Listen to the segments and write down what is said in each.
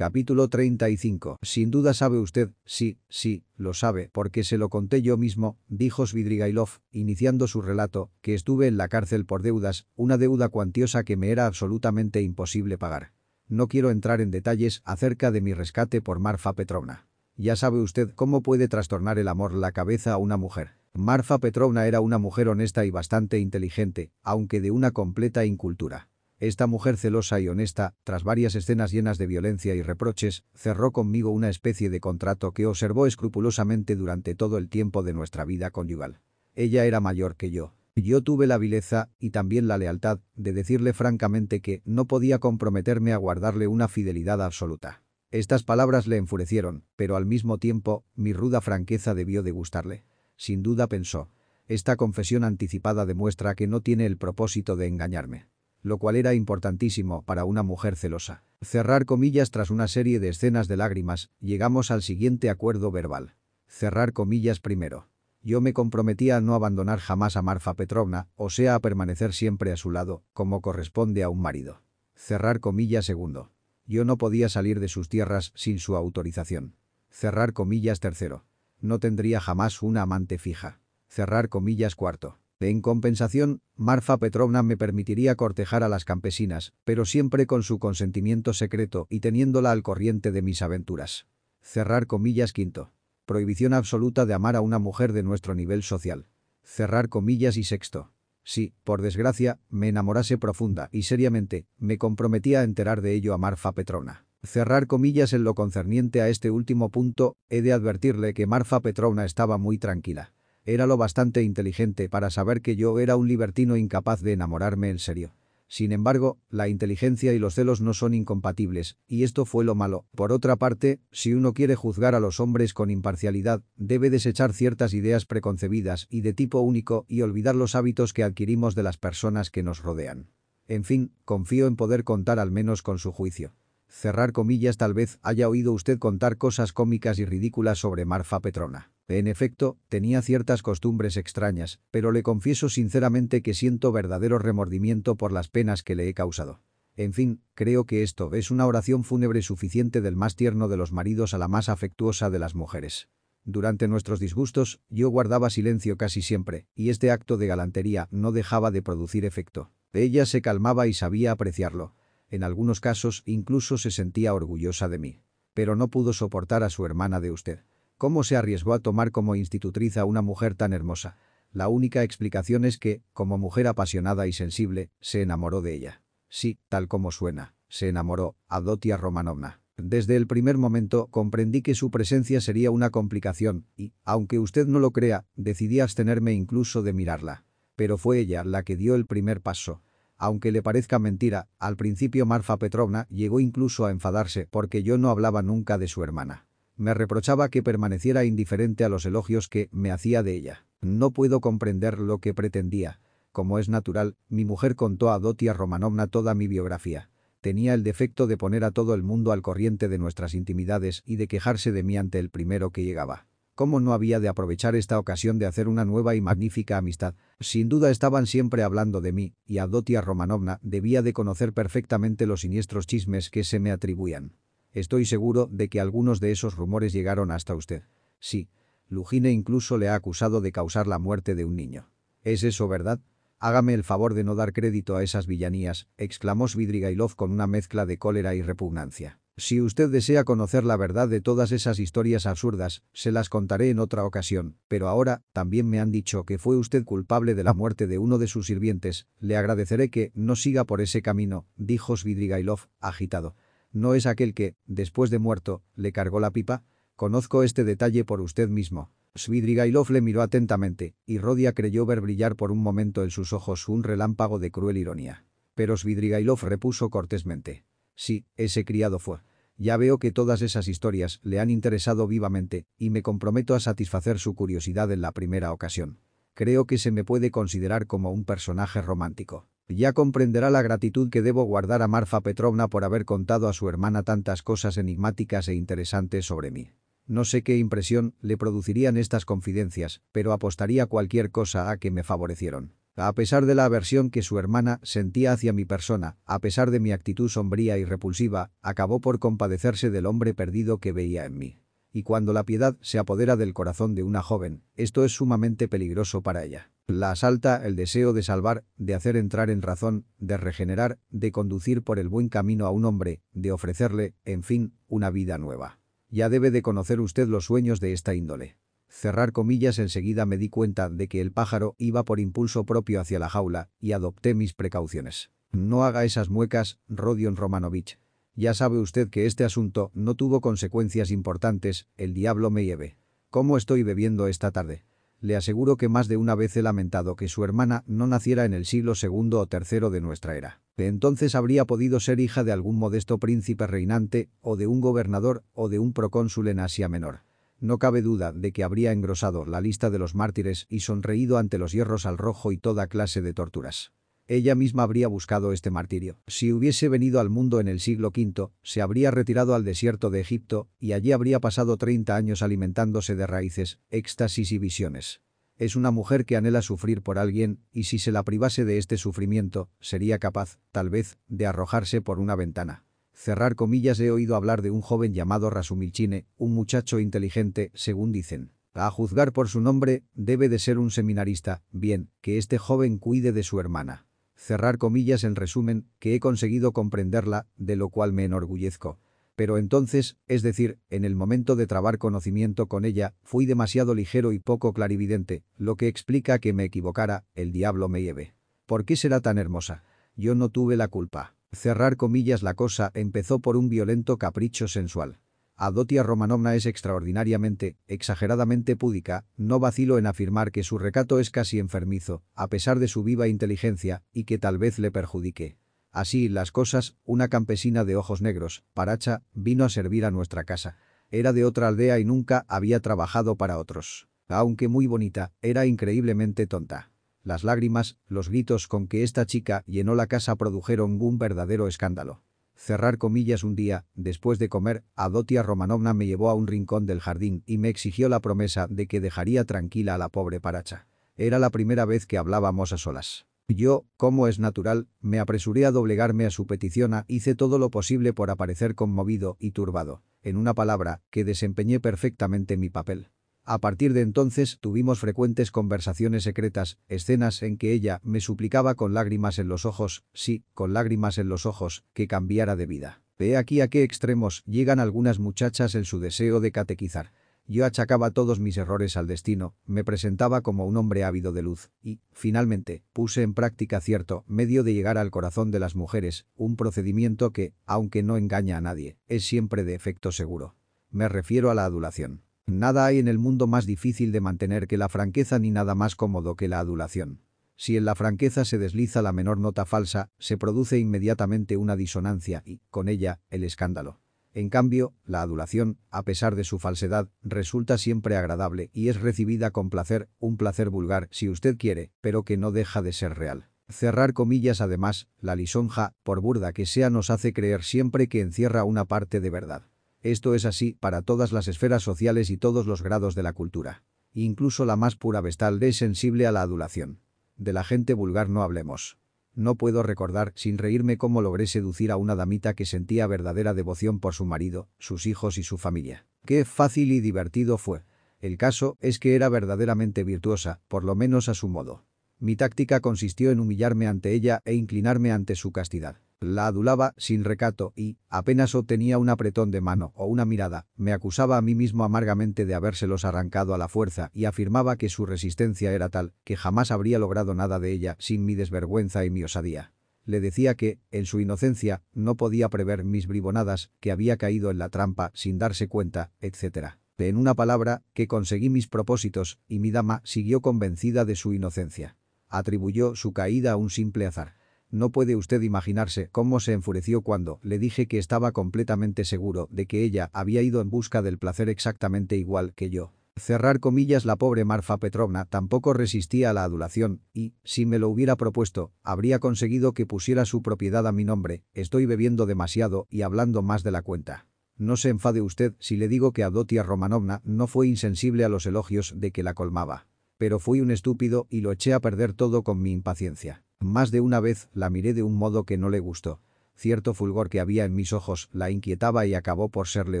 Capítulo 35. Sin duda sabe usted, sí, sí, lo sabe, porque se lo conté yo mismo, dijo Svidrigailov, iniciando su relato, que estuve en la cárcel por deudas, una deuda cuantiosa que me era absolutamente imposible pagar. No quiero entrar en detalles acerca de mi rescate por Marfa Petrovna. Ya sabe usted cómo puede trastornar el amor la cabeza a una mujer. Marfa Petrovna era una mujer honesta y bastante inteligente, aunque de una completa incultura. Esta mujer celosa y honesta, tras varias escenas llenas de violencia y reproches, cerró conmigo una especie de contrato que observó escrupulosamente durante todo el tiempo de nuestra vida conyugal. Ella era mayor que yo. Yo tuve la vileza, y también la lealtad, de decirle francamente que no podía comprometerme a guardarle una fidelidad absoluta. Estas palabras le enfurecieron, pero al mismo tiempo, mi ruda franqueza debió de gustarle. Sin duda pensó. Esta confesión anticipada demuestra que no tiene el propósito de engañarme lo cual era importantísimo para una mujer celosa. Cerrar comillas tras una serie de escenas de lágrimas, llegamos al siguiente acuerdo verbal. Cerrar comillas primero. Yo me comprometía a no abandonar jamás a Marfa Petrovna, o sea a permanecer siempre a su lado, como corresponde a un marido. Cerrar comillas segundo. Yo no podía salir de sus tierras sin su autorización. Cerrar comillas tercero. No tendría jamás una amante fija. Cerrar comillas cuarto. En compensación, Marfa Petrovna me permitiría cortejar a las campesinas, pero siempre con su consentimiento secreto y teniéndola al corriente de mis aventuras. Cerrar comillas quinto. Prohibición absoluta de amar a una mujer de nuestro nivel social. Cerrar comillas y sexto. Si, por desgracia, me enamorase profunda y seriamente, me comprometía a enterar de ello a Marfa Petrovna. Cerrar comillas en lo concerniente a este último punto, he de advertirle que Marfa Petrovna estaba muy tranquila. Era lo bastante inteligente para saber que yo era un libertino incapaz de enamorarme en serio. Sin embargo, la inteligencia y los celos no son incompatibles, y esto fue lo malo. Por otra parte, si uno quiere juzgar a los hombres con imparcialidad, debe desechar ciertas ideas preconcebidas y de tipo único y olvidar los hábitos que adquirimos de las personas que nos rodean. En fin, confío en poder contar al menos con su juicio. Cerrar comillas tal vez haya oído usted contar cosas cómicas y ridículas sobre Marfa Petrona. En efecto, tenía ciertas costumbres extrañas, pero le confieso sinceramente que siento verdadero remordimiento por las penas que le he causado. En fin, creo que esto es una oración fúnebre suficiente del más tierno de los maridos a la más afectuosa de las mujeres. Durante nuestros disgustos, yo guardaba silencio casi siempre, y este acto de galantería no dejaba de producir efecto. Ella se calmaba y sabía apreciarlo. En algunos casos, incluso se sentía orgullosa de mí. Pero no pudo soportar a su hermana de usted. ¿Cómo se arriesgó a tomar como institutriz a una mujer tan hermosa? La única explicación es que, como mujer apasionada y sensible, se enamoró de ella. Sí, tal como suena, se enamoró, Adotia Romanovna. Desde el primer momento comprendí que su presencia sería una complicación y, aunque usted no lo crea, decidí abstenerme incluso de mirarla. Pero fue ella la que dio el primer paso. Aunque le parezca mentira, al principio Marfa Petrovna llegó incluso a enfadarse porque yo no hablaba nunca de su hermana. Me reprochaba que permaneciera indiferente a los elogios que me hacía de ella. No puedo comprender lo que pretendía. Como es natural, mi mujer contó a Dotia Romanovna toda mi biografía. Tenía el defecto de poner a todo el mundo al corriente de nuestras intimidades y de quejarse de mí ante el primero que llegaba. ¿Cómo no había de aprovechar esta ocasión de hacer una nueva y magnífica amistad? Sin duda estaban siempre hablando de mí, y Adotia Romanovna debía de conocer perfectamente los siniestros chismes que se me atribuían. Estoy seguro de que algunos de esos rumores llegaron hasta usted. Sí, Lugine incluso le ha acusado de causar la muerte de un niño. ¿Es eso verdad? Hágame el favor de no dar crédito a esas villanías, exclamó Svidrigailov con una mezcla de cólera y repugnancia. Si usted desea conocer la verdad de todas esas historias absurdas, se las contaré en otra ocasión, pero ahora también me han dicho que fue usted culpable de la muerte de uno de sus sirvientes. Le agradeceré que no siga por ese camino, dijo Svidrigailov, agitado. ¿No es aquel que, después de muerto, le cargó la pipa? Conozco este detalle por usted mismo. Svidrigailov le miró atentamente, y Rodia creyó ver brillar por un momento en sus ojos un relámpago de cruel ironía. Pero Svidrigailov repuso cortésmente. Sí, ese criado fue. Ya veo que todas esas historias le han interesado vivamente, y me comprometo a satisfacer su curiosidad en la primera ocasión. Creo que se me puede considerar como un personaje romántico. Ya comprenderá la gratitud que debo guardar a Marfa Petrovna por haber contado a su hermana tantas cosas enigmáticas e interesantes sobre mí. No sé qué impresión le producirían estas confidencias, pero apostaría cualquier cosa a que me favorecieron. A pesar de la aversión que su hermana sentía hacia mi persona, a pesar de mi actitud sombría y repulsiva, acabó por compadecerse del hombre perdido que veía en mí. Y cuando la piedad se apodera del corazón de una joven, esto es sumamente peligroso para ella. La asalta el deseo de salvar, de hacer entrar en razón, de regenerar, de conducir por el buen camino a un hombre, de ofrecerle, en fin, una vida nueva. Ya debe de conocer usted los sueños de esta índole. Cerrar comillas enseguida me di cuenta de que el pájaro iba por impulso propio hacia la jaula y adopté mis precauciones. No haga esas muecas, Rodion Romanovich. Ya sabe usted que este asunto no tuvo consecuencias importantes, el diablo me lleve. ¿Cómo estoy bebiendo esta tarde? Le aseguro que más de una vez he lamentado que su hermana no naciera en el siglo segundo o tercero de nuestra era. Entonces habría podido ser hija de algún modesto príncipe reinante, o de un gobernador, o de un procónsul en Asia Menor. No cabe duda de que habría engrosado la lista de los mártires y sonreído ante los hierros al rojo y toda clase de torturas. Ella misma habría buscado este martirio. Si hubiese venido al mundo en el siglo V, se habría retirado al desierto de Egipto y allí habría pasado 30 años alimentándose de raíces, éxtasis y visiones. Es una mujer que anhela sufrir por alguien y si se la privase de este sufrimiento, sería capaz, tal vez, de arrojarse por una ventana. Cerrar comillas he oído hablar de un joven llamado Rasumilchine, un muchacho inteligente, según dicen. A juzgar por su nombre, debe de ser un seminarista. Bien, que este joven cuide de su hermana. Cerrar comillas en resumen, que he conseguido comprenderla, de lo cual me enorgullezco. Pero entonces, es decir, en el momento de trabar conocimiento con ella, fui demasiado ligero y poco clarividente, lo que explica que me equivocara, el diablo me lleve. ¿Por qué será tan hermosa? Yo no tuve la culpa. Cerrar comillas la cosa empezó por un violento capricho sensual. Adotia Romanovna es extraordinariamente, exageradamente púdica, no vacilo en afirmar que su recato es casi enfermizo, a pesar de su viva inteligencia, y que tal vez le perjudique. Así las cosas, una campesina de ojos negros, Paracha, vino a servir a nuestra casa. Era de otra aldea y nunca había trabajado para otros. Aunque muy bonita, era increíblemente tonta. Las lágrimas, los gritos con que esta chica llenó la casa produjeron un verdadero escándalo. Cerrar comillas un día, después de comer, Adotia Romanovna me llevó a un rincón del jardín y me exigió la promesa de que dejaría tranquila a la pobre paracha. Era la primera vez que hablábamos a solas. Yo, como es natural, me apresuré a doblegarme a su petición e hice todo lo posible por aparecer conmovido y turbado. En una palabra, que desempeñé perfectamente mi papel. A partir de entonces tuvimos frecuentes conversaciones secretas, escenas en que ella me suplicaba con lágrimas en los ojos, sí, con lágrimas en los ojos, que cambiara de vida. Ve aquí a qué extremos llegan algunas muchachas en su deseo de catequizar. Yo achacaba todos mis errores al destino, me presentaba como un hombre ávido de luz, y, finalmente, puse en práctica cierto medio de llegar al corazón de las mujeres, un procedimiento que, aunque no engaña a nadie, es siempre de efecto seguro. Me refiero a la adulación. Nada hay en el mundo más difícil de mantener que la franqueza ni nada más cómodo que la adulación. Si en la franqueza se desliza la menor nota falsa, se produce inmediatamente una disonancia y, con ella, el escándalo. En cambio, la adulación, a pesar de su falsedad, resulta siempre agradable y es recibida con placer, un placer vulgar si usted quiere, pero que no deja de ser real. Cerrar comillas además, la lisonja, por burda que sea nos hace creer siempre que encierra una parte de verdad. Esto es así para todas las esferas sociales y todos los grados de la cultura. Incluso la más pura vestal es sensible a la adulación. De la gente vulgar no hablemos. No puedo recordar sin reírme cómo logré seducir a una damita que sentía verdadera devoción por su marido, sus hijos y su familia. Qué fácil y divertido fue. El caso es que era verdaderamente virtuosa, por lo menos a su modo. Mi táctica consistió en humillarme ante ella e inclinarme ante su castidad. La adulaba sin recato y, apenas obtenía un apretón de mano o una mirada, me acusaba a mí mismo amargamente de habérselos arrancado a la fuerza y afirmaba que su resistencia era tal que jamás habría logrado nada de ella sin mi desvergüenza y mi osadía. Le decía que, en su inocencia, no podía prever mis bribonadas, que había caído en la trampa sin darse cuenta, etc. En una palabra, que conseguí mis propósitos, y mi dama siguió convencida de su inocencia. Atribuyó su caída a un simple azar. No puede usted imaginarse cómo se enfureció cuando le dije que estaba completamente seguro de que ella había ido en busca del placer exactamente igual que yo. Cerrar comillas la pobre Marfa Petrovna tampoco resistía a la adulación y, si me lo hubiera propuesto, habría conseguido que pusiera su propiedad a mi nombre, estoy bebiendo demasiado y hablando más de la cuenta. No se enfade usted si le digo que Adotia Romanovna no fue insensible a los elogios de que la colmaba. Pero fui un estúpido y lo eché a perder todo con mi impaciencia. Más de una vez la miré de un modo que no le gustó. Cierto fulgor que había en mis ojos la inquietaba y acabó por serle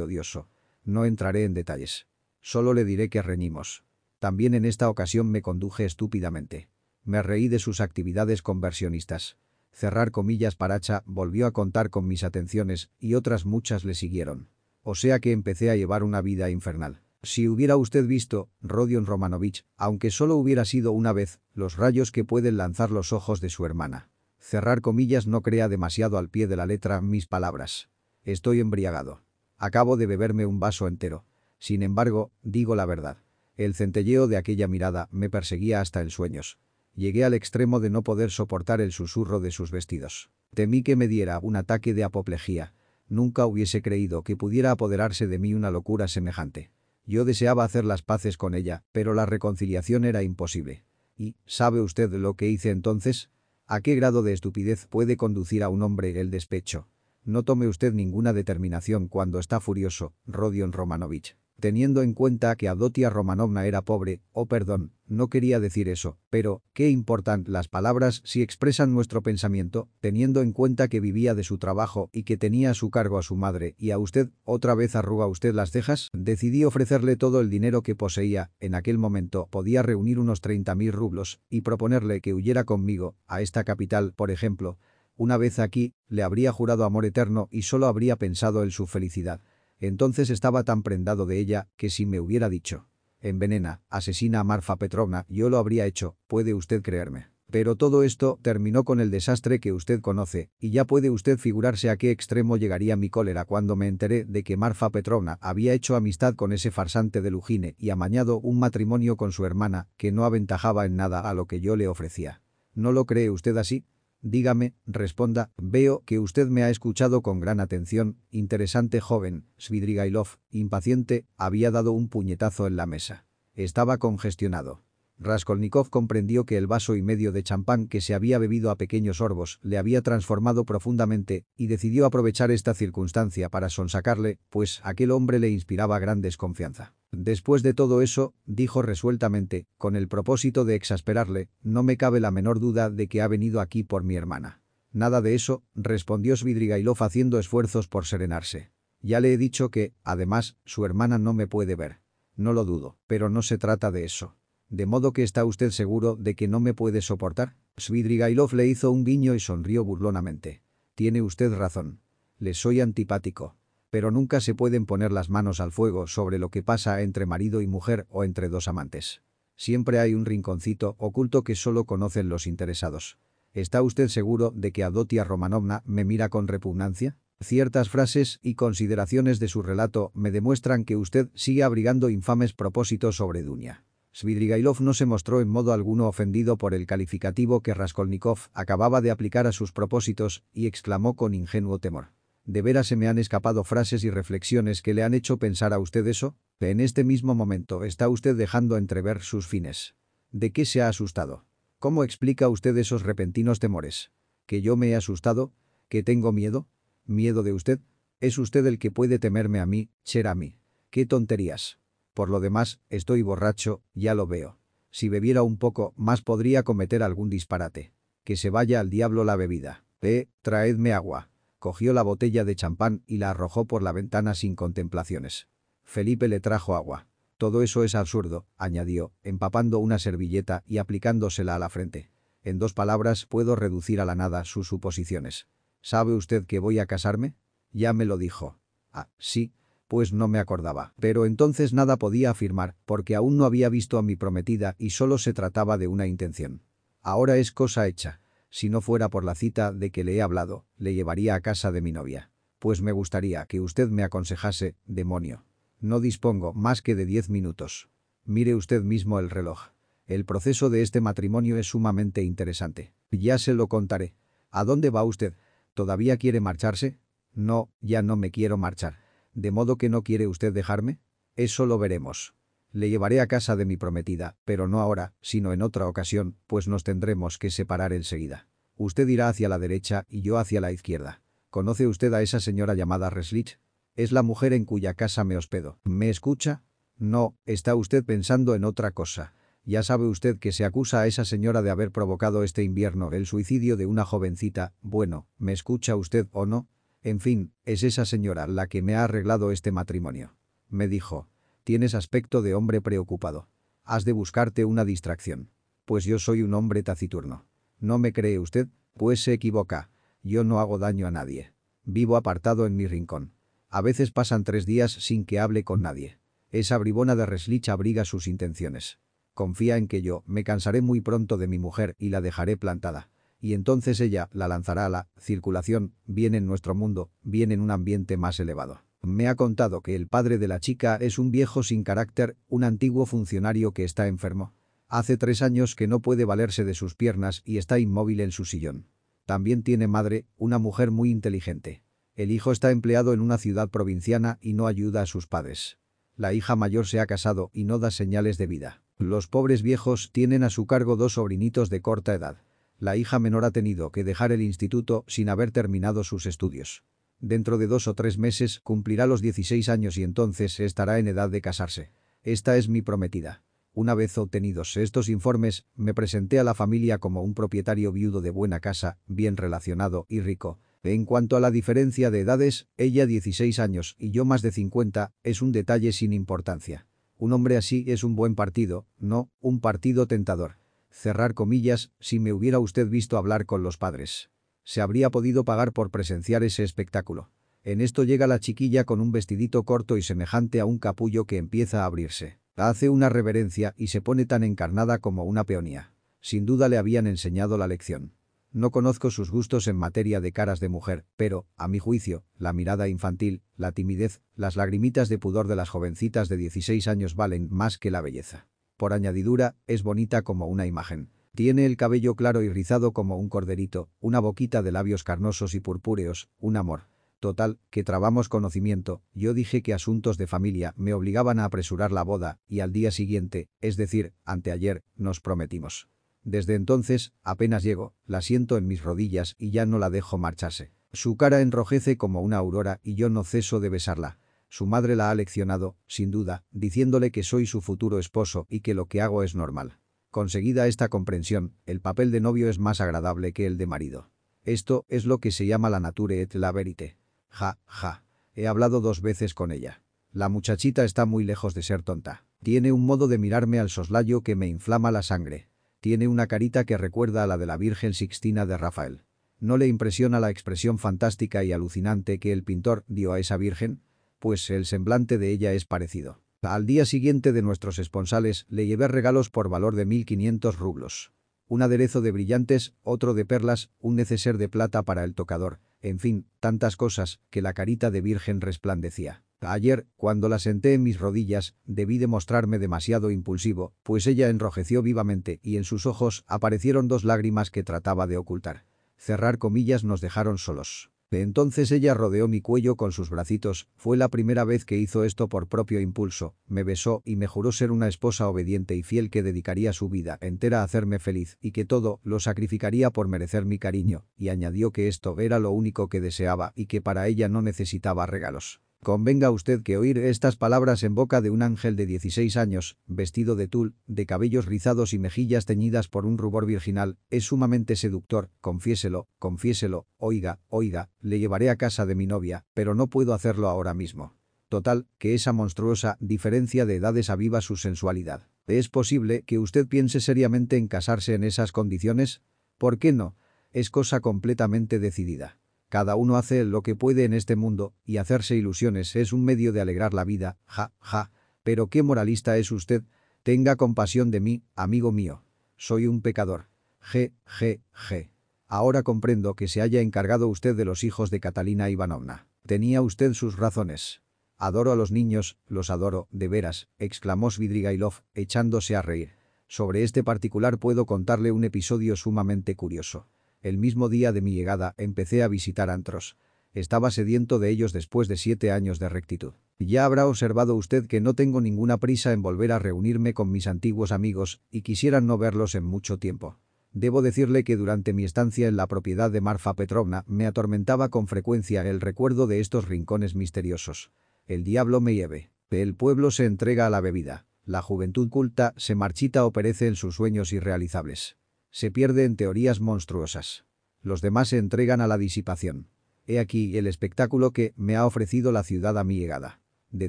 odioso. No entraré en detalles. Solo le diré que reñimos. También en esta ocasión me conduje estúpidamente. Me reí de sus actividades conversionistas. Cerrar comillas Paracha volvió a contar con mis atenciones y otras muchas le siguieron. O sea que empecé a llevar una vida infernal. Si hubiera usted visto, Rodion Romanovich, aunque solo hubiera sido una vez, los rayos que pueden lanzar los ojos de su hermana. Cerrar comillas no crea demasiado al pie de la letra mis palabras. Estoy embriagado. Acabo de beberme un vaso entero. Sin embargo, digo la verdad. El centelleo de aquella mirada me perseguía hasta en sueños. Llegué al extremo de no poder soportar el susurro de sus vestidos. Temí que me diera un ataque de apoplejía. Nunca hubiese creído que pudiera apoderarse de mí una locura semejante. Yo deseaba hacer las paces con ella, pero la reconciliación era imposible. ¿Y sabe usted lo que hice entonces? ¿A qué grado de estupidez puede conducir a un hombre el despecho? No tome usted ninguna determinación cuando está furioso, Rodion Romanovich. Teniendo en cuenta que Adotia Romanovna era pobre, oh perdón, no quería decir eso, pero, ¿qué importan las palabras si expresan nuestro pensamiento, teniendo en cuenta que vivía de su trabajo y que tenía a su cargo a su madre y a usted, otra vez arruga usted las cejas? Decidí ofrecerle todo el dinero que poseía, en aquel momento podía reunir unos 30.000 rublos, y proponerle que huyera conmigo, a esta capital, por ejemplo. Una vez aquí, le habría jurado amor eterno y solo habría pensado en su felicidad. Entonces estaba tan prendado de ella que si me hubiera dicho envenena, asesina a Marfa Petrovna, yo lo habría hecho, puede usted creerme. Pero todo esto terminó con el desastre que usted conoce, y ya puede usted figurarse a qué extremo llegaría mi cólera cuando me enteré de que Marfa Petrovna había hecho amistad con ese farsante de Lujine y amañado un matrimonio con su hermana que no aventajaba en nada a lo que yo le ofrecía. ¿No lo cree usted así? Dígame, responda, veo que usted me ha escuchado con gran atención, interesante joven, Svidrigailov, impaciente, había dado un puñetazo en la mesa. Estaba congestionado. Raskolnikov comprendió que el vaso y medio de champán que se había bebido a pequeños sorbos le había transformado profundamente y decidió aprovechar esta circunstancia para sonsacarle, pues aquel hombre le inspiraba gran desconfianza. Después de todo eso, dijo resueltamente, con el propósito de exasperarle, no me cabe la menor duda de que ha venido aquí por mi hermana. Nada de eso, respondió Svidrigailov haciendo esfuerzos por serenarse. Ya le he dicho que, además, su hermana no me puede ver. No lo dudo, pero no se trata de eso. ¿De modo que está usted seguro de que no me puede soportar? Svidrigailov le hizo un guiño y sonrió burlonamente. Tiene usted razón. Le soy antipático pero nunca se pueden poner las manos al fuego sobre lo que pasa entre marido y mujer o entre dos amantes. Siempre hay un rinconcito oculto que solo conocen los interesados. ¿Está usted seguro de que Adotia Romanovna me mira con repugnancia? Ciertas frases y consideraciones de su relato me demuestran que usted sigue abrigando infames propósitos sobre Dunia. Svidrigailov no se mostró en modo alguno ofendido por el calificativo que Raskolnikov acababa de aplicar a sus propósitos y exclamó con ingenuo temor. ¿De veras se me han escapado frases y reflexiones que le han hecho pensar a usted eso? En este mismo momento está usted dejando entrever sus fines. ¿De qué se ha asustado? ¿Cómo explica usted esos repentinos temores? ¿Que yo me he asustado? ¿Que tengo miedo? ¿Miedo de usted? Es usted el que puede temerme a mí, Cherami. ¡Qué tonterías! Por lo demás, estoy borracho, ya lo veo. Si bebiera un poco, más podría cometer algún disparate. Que se vaya al diablo la bebida. Eh, traedme agua cogió la botella de champán y la arrojó por la ventana sin contemplaciones. Felipe le trajo agua. Todo eso es absurdo, añadió, empapando una servilleta y aplicándosela a la frente. En dos palabras puedo reducir a la nada sus suposiciones. ¿Sabe usted que voy a casarme? Ya me lo dijo. Ah, sí. Pues no me acordaba. Pero entonces nada podía afirmar, porque aún no había visto a mi prometida y solo se trataba de una intención. Ahora es cosa hecha. Si no fuera por la cita de que le he hablado, le llevaría a casa de mi novia. Pues me gustaría que usted me aconsejase, demonio. No dispongo más que de diez minutos. Mire usted mismo el reloj. El proceso de este matrimonio es sumamente interesante. Ya se lo contaré. ¿A dónde va usted? ¿Todavía quiere marcharse? No, ya no me quiero marchar. ¿De modo que no quiere usted dejarme? Eso lo veremos. Le llevaré a casa de mi prometida, pero no ahora, sino en otra ocasión, pues nos tendremos que separar enseguida. Usted irá hacia la derecha y yo hacia la izquierda. ¿Conoce usted a esa señora llamada Reslich? Es la mujer en cuya casa me hospedo. ¿Me escucha? No, está usted pensando en otra cosa. Ya sabe usted que se acusa a esa señora de haber provocado este invierno el suicidio de una jovencita, bueno, ¿me escucha usted o no? En fin, es esa señora la que me ha arreglado este matrimonio. Me dijo, tienes aspecto de hombre preocupado. Has de buscarte una distracción. Pues yo soy un hombre taciturno. ¿No me cree usted? Pues se equivoca. Yo no hago daño a nadie. Vivo apartado en mi rincón. A veces pasan tres días sin que hable con nadie. Esa bribona de Reslich abriga sus intenciones. Confía en que yo me cansaré muy pronto de mi mujer y la dejaré plantada. Y entonces ella la lanzará a la circulación, bien en nuestro mundo, bien en un ambiente más elevado. Me ha contado que el padre de la chica es un viejo sin carácter, un antiguo funcionario que está enfermo. Hace tres años que no puede valerse de sus piernas y está inmóvil en su sillón. También tiene madre, una mujer muy inteligente. El hijo está empleado en una ciudad provinciana y no ayuda a sus padres. La hija mayor se ha casado y no da señales de vida. Los pobres viejos tienen a su cargo dos sobrinitos de corta edad. La hija menor ha tenido que dejar el instituto sin haber terminado sus estudios. Dentro de dos o tres meses cumplirá los 16 años y entonces estará en edad de casarse. Esta es mi prometida. Una vez obtenidos estos informes, me presenté a la familia como un propietario viudo de buena casa, bien relacionado y rico. En cuanto a la diferencia de edades, ella 16 años y yo más de 50, es un detalle sin importancia. Un hombre así es un buen partido, no, un partido tentador. Cerrar comillas, si me hubiera usted visto hablar con los padres. Se habría podido pagar por presenciar ese espectáculo. En esto llega la chiquilla con un vestidito corto y semejante a un capullo que empieza a abrirse. Hace una reverencia y se pone tan encarnada como una peonía. Sin duda le habían enseñado la lección. No conozco sus gustos en materia de caras de mujer, pero, a mi juicio, la mirada infantil, la timidez, las lagrimitas de pudor de las jovencitas de 16 años valen más que la belleza. Por añadidura, es bonita como una imagen. Tiene el cabello claro y rizado como un corderito, una boquita de labios carnosos y purpúreos, un amor. Total, que trabamos conocimiento, yo dije que asuntos de familia me obligaban a apresurar la boda, y al día siguiente, es decir, anteayer, nos prometimos. Desde entonces, apenas llego, la siento en mis rodillas y ya no la dejo marcharse. Su cara enrojece como una aurora y yo no ceso de besarla. Su madre la ha leccionado, sin duda, diciéndole que soy su futuro esposo y que lo que hago es normal. Conseguida esta comprensión, el papel de novio es más agradable que el de marido. Esto es lo que se llama la nature et la verite. Ja, ja. He hablado dos veces con ella. La muchachita está muy lejos de ser tonta. Tiene un modo de mirarme al soslayo que me inflama la sangre. Tiene una carita que recuerda a la de la Virgen Sixtina de Rafael. ¿No le impresiona la expresión fantástica y alucinante que el pintor dio a esa Virgen? Pues el semblante de ella es parecido. Al día siguiente de nuestros esponsales le llevé regalos por valor de 1.500 rublos. Un aderezo de brillantes, otro de perlas, un neceser de plata para el tocador, en fin, tantas cosas que la carita de virgen resplandecía. Ayer, cuando la senté en mis rodillas, debí demostrarme demasiado impulsivo, pues ella enrojeció vivamente y en sus ojos aparecieron dos lágrimas que trataba de ocultar. Cerrar comillas nos dejaron solos. Entonces ella rodeó mi cuello con sus bracitos, fue la primera vez que hizo esto por propio impulso, me besó y me juró ser una esposa obediente y fiel que dedicaría su vida entera a hacerme feliz y que todo lo sacrificaría por merecer mi cariño, y añadió que esto era lo único que deseaba y que para ella no necesitaba regalos. Convenga usted que oír estas palabras en boca de un ángel de 16 años, vestido de tul, de cabellos rizados y mejillas teñidas por un rubor virginal, es sumamente seductor, confiéselo, confiéselo, oiga, oiga, le llevaré a casa de mi novia, pero no puedo hacerlo ahora mismo. Total, que esa monstruosa diferencia de edades aviva su sensualidad. ¿Es posible que usted piense seriamente en casarse en esas condiciones? ¿Por qué no? Es cosa completamente decidida. Cada uno hace lo que puede en este mundo, y hacerse ilusiones es un medio de alegrar la vida, ja, ja. Pero qué moralista es usted. Tenga compasión de mí, amigo mío. Soy un pecador. G, G, G. Ahora comprendo que se haya encargado usted de los hijos de Catalina Ivanovna. Tenía usted sus razones. Adoro a los niños, los adoro, de veras, exclamó Svidrigailov, echándose a reír. Sobre este particular puedo contarle un episodio sumamente curioso. El mismo día de mi llegada empecé a visitar antros. Estaba sediento de ellos después de siete años de rectitud. Ya habrá observado usted que no tengo ninguna prisa en volver a reunirme con mis antiguos amigos y quisiera no verlos en mucho tiempo. Debo decirle que durante mi estancia en la propiedad de Marfa Petrovna me atormentaba con frecuencia el recuerdo de estos rincones misteriosos. El diablo me lleve. El pueblo se entrega a la bebida. La juventud culta se marchita o perece en sus sueños irrealizables. Se pierde en teorías monstruosas. Los demás se entregan a la disipación. He aquí el espectáculo que me ha ofrecido la ciudad a mi llegada. De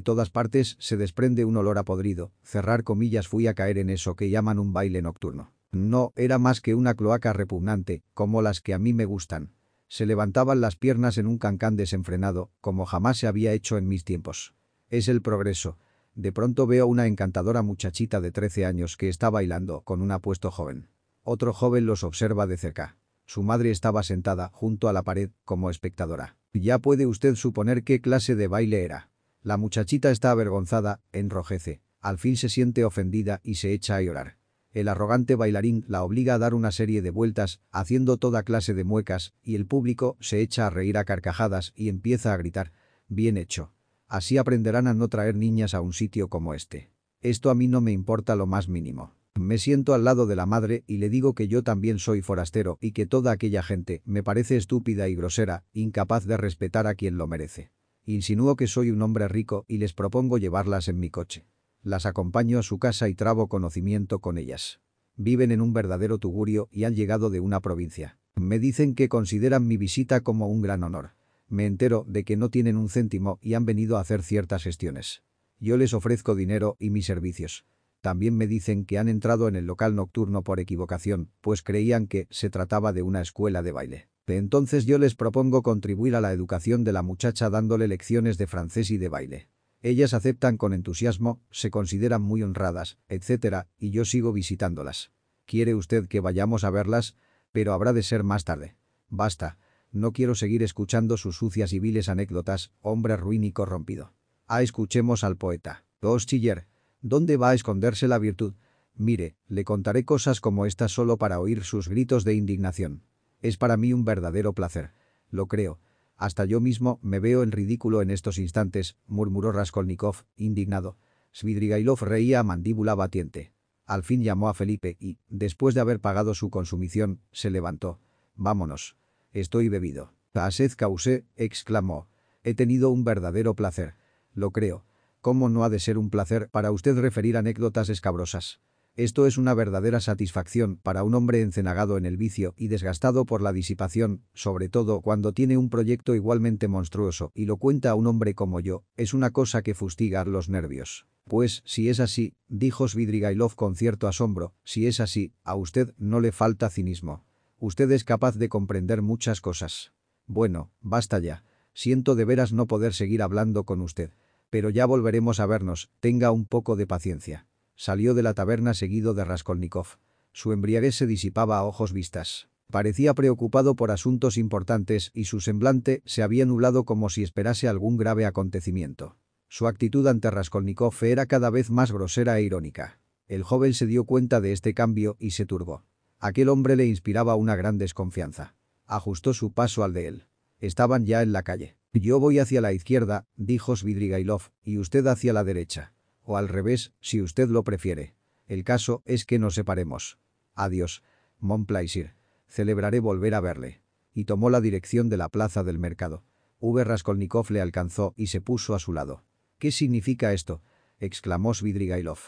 todas partes se desprende un olor a podrido, cerrar comillas fui a caer en eso que llaman un baile nocturno. No, era más que una cloaca repugnante, como las que a mí me gustan. Se levantaban las piernas en un cancán desenfrenado, como jamás se había hecho en mis tiempos. Es el progreso. De pronto veo una encantadora muchachita de 13 años que está bailando con un apuesto joven. Otro joven los observa de cerca. Su madre estaba sentada junto a la pared como espectadora. Ya puede usted suponer qué clase de baile era. La muchachita está avergonzada, enrojece. Al fin se siente ofendida y se echa a llorar. El arrogante bailarín la obliga a dar una serie de vueltas, haciendo toda clase de muecas, y el público se echa a reír a carcajadas y empieza a gritar. Bien hecho. Así aprenderán a no traer niñas a un sitio como este. Esto a mí no me importa lo más mínimo. Me siento al lado de la madre y le digo que yo también soy forastero y que toda aquella gente me parece estúpida y grosera, incapaz de respetar a quien lo merece. Insinúo que soy un hombre rico y les propongo llevarlas en mi coche. Las acompaño a su casa y trabo conocimiento con ellas. Viven en un verdadero tugurio y han llegado de una provincia. Me dicen que consideran mi visita como un gran honor. Me entero de que no tienen un céntimo y han venido a hacer ciertas gestiones. Yo les ofrezco dinero y mis servicios. También me dicen que han entrado en el local nocturno por equivocación, pues creían que se trataba de una escuela de baile. Entonces yo les propongo contribuir a la educación de la muchacha dándole lecciones de francés y de baile. Ellas aceptan con entusiasmo, se consideran muy honradas, etc., y yo sigo visitándolas. ¿Quiere usted que vayamos a verlas? Pero habrá de ser más tarde. Basta. No quiero seguir escuchando sus sucias y viles anécdotas, hombre ruin y corrompido. Ah, escuchemos al poeta. Os chiller. ¿Dónde va a esconderse la virtud? Mire, le contaré cosas como estas solo para oír sus gritos de indignación. Es para mí un verdadero placer. Lo creo. Hasta yo mismo me veo en ridículo en estos instantes, murmuró Raskolnikov, indignado. Svidrigailov reía a mandíbula batiente. Al fin llamó a Felipe y, después de haber pagado su consumición, se levantó. Vámonos. Estoy bebido. Asez causé, exclamó. He tenido un verdadero placer. Lo creo. ¿Cómo no ha de ser un placer para usted referir anécdotas escabrosas? Esto es una verdadera satisfacción para un hombre encenagado en el vicio y desgastado por la disipación, sobre todo cuando tiene un proyecto igualmente monstruoso y lo cuenta a un hombre como yo, es una cosa que fustiga los nervios. Pues, si es así, dijo Svidrigailov con cierto asombro, si es así, a usted no le falta cinismo. Usted es capaz de comprender muchas cosas. Bueno, basta ya. Siento de veras no poder seguir hablando con usted. Pero ya volveremos a vernos, tenga un poco de paciencia. Salió de la taberna seguido de Raskolnikov. Su embriaguez se disipaba a ojos vistas. Parecía preocupado por asuntos importantes y su semblante se había nublado como si esperase algún grave acontecimiento. Su actitud ante Raskolnikov era cada vez más grosera e irónica. El joven se dio cuenta de este cambio y se turbó. Aquel hombre le inspiraba una gran desconfianza. Ajustó su paso al de él. Estaban ya en la calle. Yo voy hacia la izquierda, dijo Svidrigailov, y usted hacia la derecha o al revés, si usted lo prefiere. El caso es que nos separemos. Adiós. Mon plaisir. Celebraré volver a verle. Y tomó la dirección de la plaza del mercado. V. Raskolnikov le alcanzó y se puso a su lado. ¿Qué significa esto? exclamó Svidrigailov.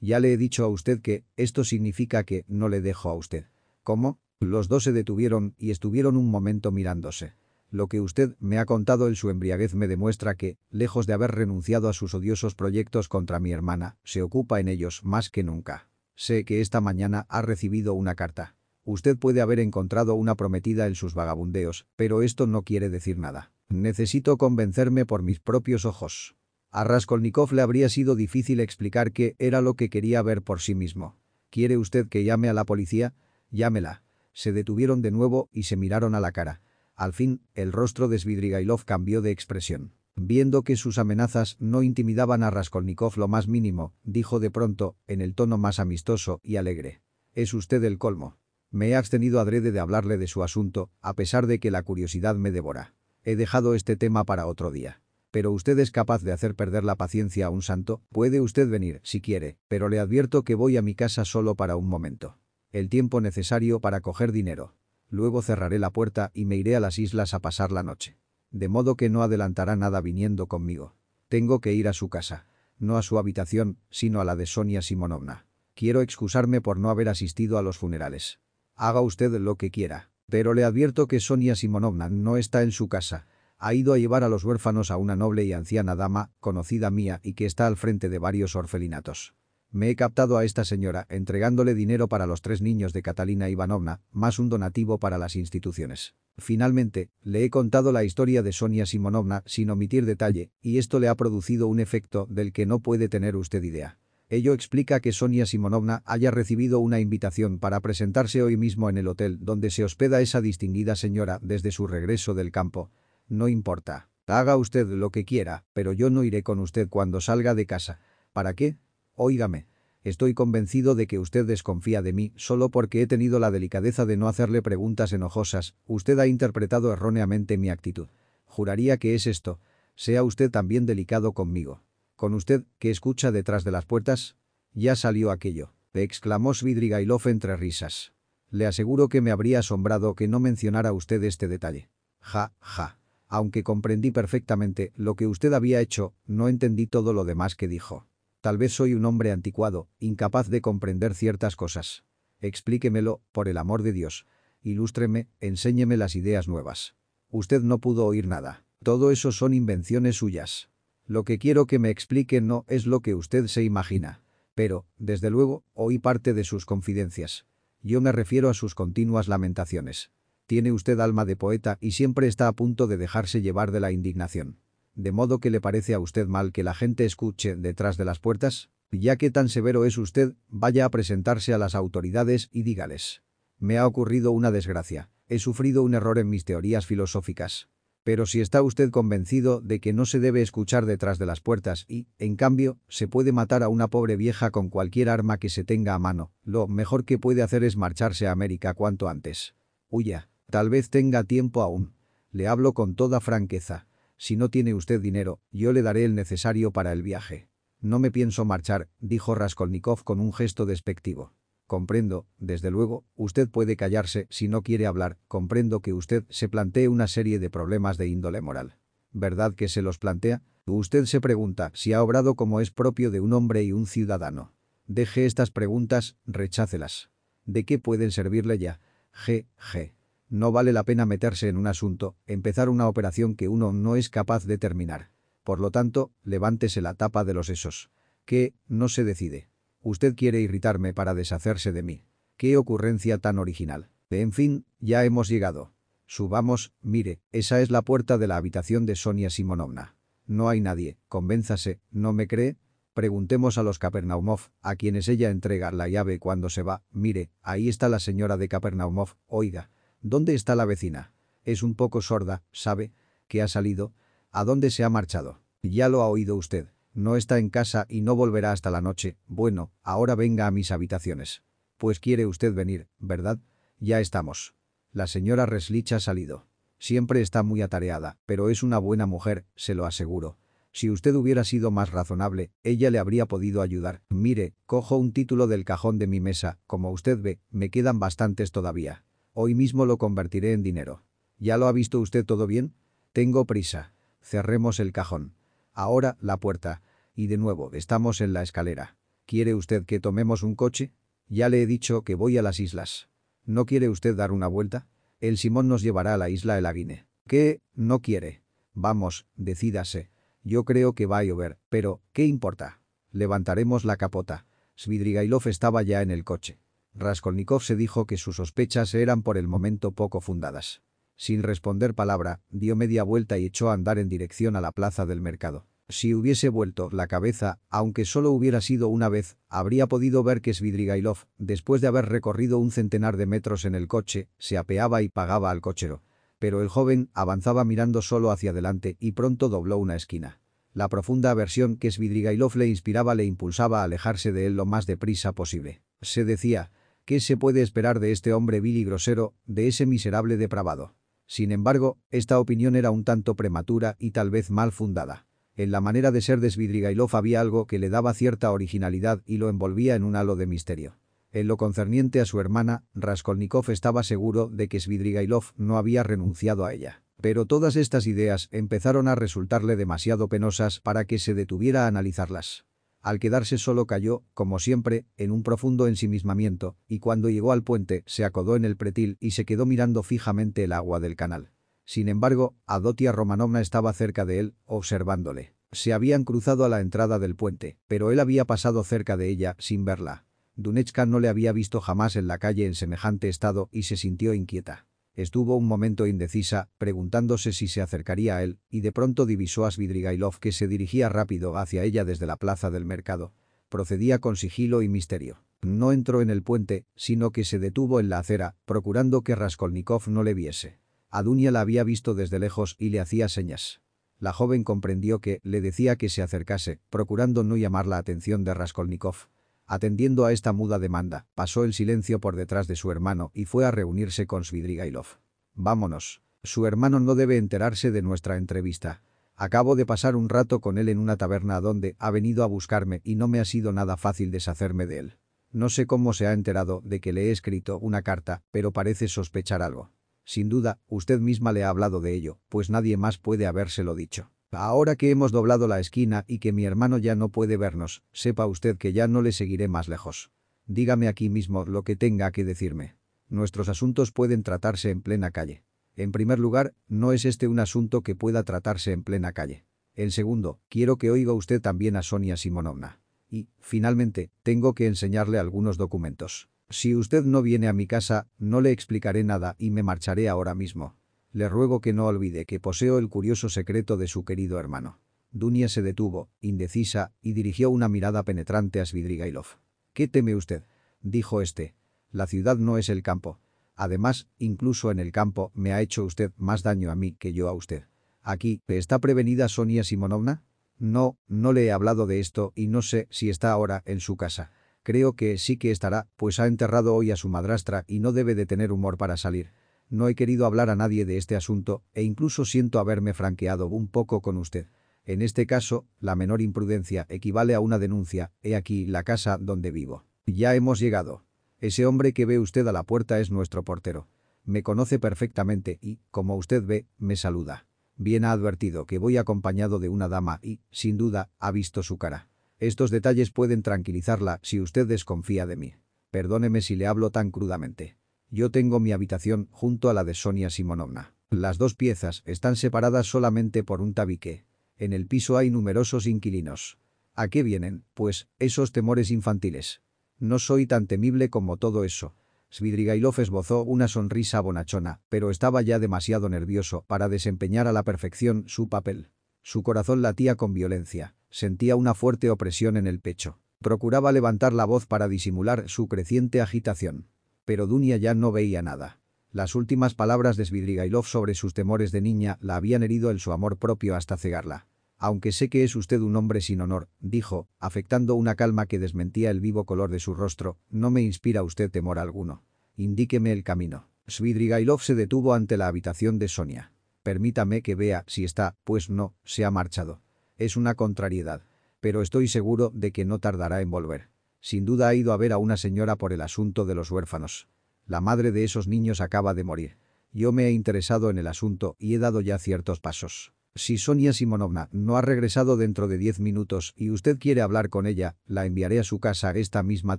Ya le he dicho a usted que esto significa que no le dejo a usted. ¿Cómo? Los dos se detuvieron y estuvieron un momento mirándose. Lo que usted me ha contado en su embriaguez me demuestra que, lejos de haber renunciado a sus odiosos proyectos contra mi hermana, se ocupa en ellos más que nunca. Sé que esta mañana ha recibido una carta. Usted puede haber encontrado una prometida en sus vagabundeos, pero esto no quiere decir nada. Necesito convencerme por mis propios ojos. A Raskolnikov le habría sido difícil explicar qué era lo que quería ver por sí mismo. ¿Quiere usted que llame a la policía? Llámela. Se detuvieron de nuevo y se miraron a la cara. Al fin, el rostro de Svidrigailov cambió de expresión. Viendo que sus amenazas no intimidaban a Raskolnikov lo más mínimo, dijo de pronto, en el tono más amistoso y alegre. «Es usted el colmo. Me he abstenido adrede de hablarle de su asunto, a pesar de que la curiosidad me devora. He dejado este tema para otro día. Pero usted es capaz de hacer perder la paciencia a un santo. Puede usted venir, si quiere, pero le advierto que voy a mi casa solo para un momento. El tiempo necesario para coger dinero. Luego cerraré la puerta y me iré a las islas a pasar la noche. De modo que no adelantará nada viniendo conmigo. Tengo que ir a su casa. no a su habitación, sino a la de Sonia Simonovna. Quiero excusarme por no haber asistido a los funerales. Haga usted lo que quiera. Pero le advierto que Sonia Simonovna no está en su casa. Ha ido a llevar a los huérfanos a una noble y anciana dama, conocida mía y que está al frente de varios orfelinatos. Me he captado a esta señora, entregándole dinero para los tres niños de Catalina Ivanovna, más un donativo para las instituciones. Finalmente, le he contado la historia de Sonia Simonovna sin omitir detalle, y esto le ha producido un efecto del que no puede tener usted idea. Ello explica que Sonia Simonovna haya recibido una invitación para presentarse hoy mismo en el hotel donde se hospeda esa distinguida señora desde su regreso del campo. No importa. Haga usted lo que quiera, pero yo no iré con usted cuando salga de casa. ¿Para qué? Óigame. Estoy convencido de que usted desconfía de mí solo porque he tenido la delicadeza de no hacerle preguntas enojosas. Usted ha interpretado erróneamente mi actitud. Juraría que es esto. Sea usted también delicado conmigo. ¿Con usted, que escucha detrás de las puertas? Ya salió aquello, exclamó Svidrigailov entre risas. Le aseguro que me habría asombrado que no mencionara usted este detalle. Ja, ja. Aunque comprendí perfectamente lo que usted había hecho, no entendí todo lo demás que dijo. Tal vez soy un hombre anticuado, incapaz de comprender ciertas cosas. Explíquemelo, por el amor de Dios. Ilústreme, enséñeme las ideas nuevas. Usted no pudo oír nada. Todo eso son invenciones suyas. Lo que quiero que me explique no es lo que usted se imagina. Pero, desde luego, oí parte de sus confidencias. Yo me refiero a sus continuas lamentaciones. Tiene usted alma de poeta y siempre está a punto de dejarse llevar de la indignación. ¿De modo que le parece a usted mal que la gente escuche detrás de las puertas? Ya que tan severo es usted, vaya a presentarse a las autoridades y dígales. Me ha ocurrido una desgracia. He sufrido un error en mis teorías filosóficas. Pero si está usted convencido de que no se debe escuchar detrás de las puertas y, en cambio, se puede matar a una pobre vieja con cualquier arma que se tenga a mano, lo mejor que puede hacer es marcharse a América cuanto antes. Huya. Tal vez tenga tiempo aún. Le hablo con toda franqueza. Si no tiene usted dinero, yo le daré el necesario para el viaje. No me pienso marchar, dijo Raskolnikov con un gesto despectivo. Comprendo, desde luego, usted puede callarse si no quiere hablar, comprendo que usted se plantee una serie de problemas de índole moral. ¿Verdad que se los plantea? Usted se pregunta si ha obrado como es propio de un hombre y un ciudadano. Deje estas preguntas, rechácelas. ¿De qué pueden servirle ya? G. G. No vale la pena meterse en un asunto, empezar una operación que uno no es capaz de terminar. Por lo tanto, levántese la tapa de los sesos. ¿Qué? No se decide. Usted quiere irritarme para deshacerse de mí. Qué ocurrencia tan original. En fin, ya hemos llegado. Subamos, mire, esa es la puerta de la habitación de Sonia Simonovna. No hay nadie, convénzase, ¿no me cree? Preguntemos a los Kapernaumov, a quienes ella entrega la llave cuando se va. Mire, ahí está la señora de Kapernaumov, oiga. ¿Dónde está la vecina? Es un poco sorda, ¿sabe? ¿Qué ha salido? ¿A dónde se ha marchado? Ya lo ha oído usted. No está en casa y no volverá hasta la noche. Bueno, ahora venga a mis habitaciones. Pues quiere usted venir, ¿verdad? Ya estamos. La señora Reslich ha salido. Siempre está muy atareada, pero es una buena mujer, se lo aseguro. Si usted hubiera sido más razonable, ella le habría podido ayudar. Mire, cojo un título del cajón de mi mesa, como usted ve, me quedan bastantes todavía. Hoy mismo lo convertiré en dinero. ¿Ya lo ha visto usted todo bien? Tengo prisa. Cerremos el cajón. Ahora, la puerta. Y de nuevo, estamos en la escalera. ¿Quiere usted que tomemos un coche? Ya le he dicho que voy a las islas. ¿No quiere usted dar una vuelta? El Simón nos llevará a la isla El Aguine. ¿Qué? No quiere. Vamos, decídase. Yo creo que va a llover, pero, ¿qué importa? Levantaremos la capota. Svidrigailov estaba ya en el coche. Raskolnikov se dijo que sus sospechas eran por el momento poco fundadas. Sin responder palabra, dio media vuelta y echó a andar en dirección a la plaza del mercado. Si hubiese vuelto la cabeza, aunque solo hubiera sido una vez, habría podido ver que Svidrigailov, después de haber recorrido un centenar de metros en el coche, se apeaba y pagaba al cochero. Pero el joven avanzaba mirando solo hacia adelante y pronto dobló una esquina. La profunda aversión que Svidrigailov le inspiraba le impulsaba a alejarse de él lo más deprisa posible. Se decía, ¿qué se puede esperar de este hombre vil y grosero, de ese miserable depravado? Sin embargo, esta opinión era un tanto prematura y tal vez mal fundada. En la manera de ser de Svidrigailov había algo que le daba cierta originalidad y lo envolvía en un halo de misterio. En lo concerniente a su hermana, Raskolnikov estaba seguro de que Svidrigailov no había renunciado a ella. Pero todas estas ideas empezaron a resultarle demasiado penosas para que se detuviera a analizarlas. Al quedarse solo cayó, como siempre, en un profundo ensimismamiento, y cuando llegó al puente, se acodó en el pretil y se quedó mirando fijamente el agua del canal. Sin embargo, Adotia Romanovna estaba cerca de él, observándole. Se habían cruzado a la entrada del puente, pero él había pasado cerca de ella, sin verla. Dunechka no le había visto jamás en la calle en semejante estado y se sintió inquieta. Estuvo un momento indecisa, preguntándose si se acercaría a él, y de pronto divisó a Svidrigailov que se dirigía rápido hacia ella desde la plaza del mercado. Procedía con sigilo y misterio. No entró en el puente, sino que se detuvo en la acera, procurando que Raskolnikov no le viese. A la había visto desde lejos y le hacía señas. La joven comprendió que le decía que se acercase, procurando no llamar la atención de Raskolnikov. Atendiendo a esta muda demanda, pasó el silencio por detrás de su hermano y fue a reunirse con Svidrigailov. Vámonos. Su hermano no debe enterarse de nuestra entrevista. Acabo de pasar un rato con él en una taberna donde ha venido a buscarme y no me ha sido nada fácil deshacerme de él. No sé cómo se ha enterado de que le he escrito una carta, pero parece sospechar algo. Sin duda, usted misma le ha hablado de ello, pues nadie más puede habérselo dicho. Ahora que hemos doblado la esquina y que mi hermano ya no puede vernos, sepa usted que ya no le seguiré más lejos. Dígame aquí mismo lo que tenga que decirme. Nuestros asuntos pueden tratarse en plena calle. En primer lugar, no es este un asunto que pueda tratarse en plena calle. En segundo, quiero que oiga usted también a Sonia Simonovna. Y, finalmente, tengo que enseñarle algunos documentos. Si usted no viene a mi casa, no le explicaré nada y me marcharé ahora mismo. Le ruego que no olvide que poseo el curioso secreto de su querido hermano. Dunia se detuvo, indecisa, y dirigió una mirada penetrante a Svidrigailov. ¿Qué teme usted? dijo este. La ciudad no es el campo. Además, incluso en el campo me ha hecho usted más daño a mí que yo a usted. Aquí, ¿está prevenida Sonia Simonovna? No, no le he hablado de esto y no sé si está ahora en su casa. Creo que sí que estará, pues ha enterrado hoy a su madrastra y no debe de tener humor para salir. No he querido hablar a nadie de este asunto e incluso siento haberme franqueado un poco con usted. En este caso, la menor imprudencia equivale a una denuncia, he aquí la casa donde vivo. Ya hemos llegado. Ese hombre que ve usted a la puerta es nuestro portero. Me conoce perfectamente y, como usted ve, me saluda. Bien ha advertido que voy acompañado de una dama y, sin duda, ha visto su cara. Estos detalles pueden tranquilizarla si usted desconfía de mí. Perdóneme si le hablo tan crudamente. Yo tengo mi habitación junto a la de Sonia Simonovna. Las dos piezas están separadas solamente por un tabique. En el piso hay numerosos inquilinos. ¿A qué vienen, pues, esos temores infantiles? No soy tan temible como todo eso. Svidrigailov esbozó una sonrisa bonachona, pero estaba ya demasiado nervioso para desempeñar a la perfección su papel. Su corazón latía con violencia, sentía una fuerte opresión en el pecho. Procuraba levantar la voz para disimular su creciente agitación pero Dunia ya no veía nada. Las últimas palabras de Svidrigailov sobre sus temores de niña la habían herido en su amor propio hasta cegarla. Aunque sé que es usted un hombre sin honor, dijo, afectando una calma que desmentía el vivo color de su rostro, no me inspira usted temor alguno. Indíqueme el camino. Svidrigailov se detuvo ante la habitación de Sonia. Permítame que vea si está, pues no, se ha marchado. Es una contrariedad. Pero estoy seguro de que no tardará en volver. Sin duda ha ido a ver a una señora por el asunto de los huérfanos. La madre de esos niños acaba de morir. Yo me he interesado en el asunto y he dado ya ciertos pasos. Si Sonia Simonovna no ha regresado dentro de diez minutos y usted quiere hablar con ella, la enviaré a su casa esta misma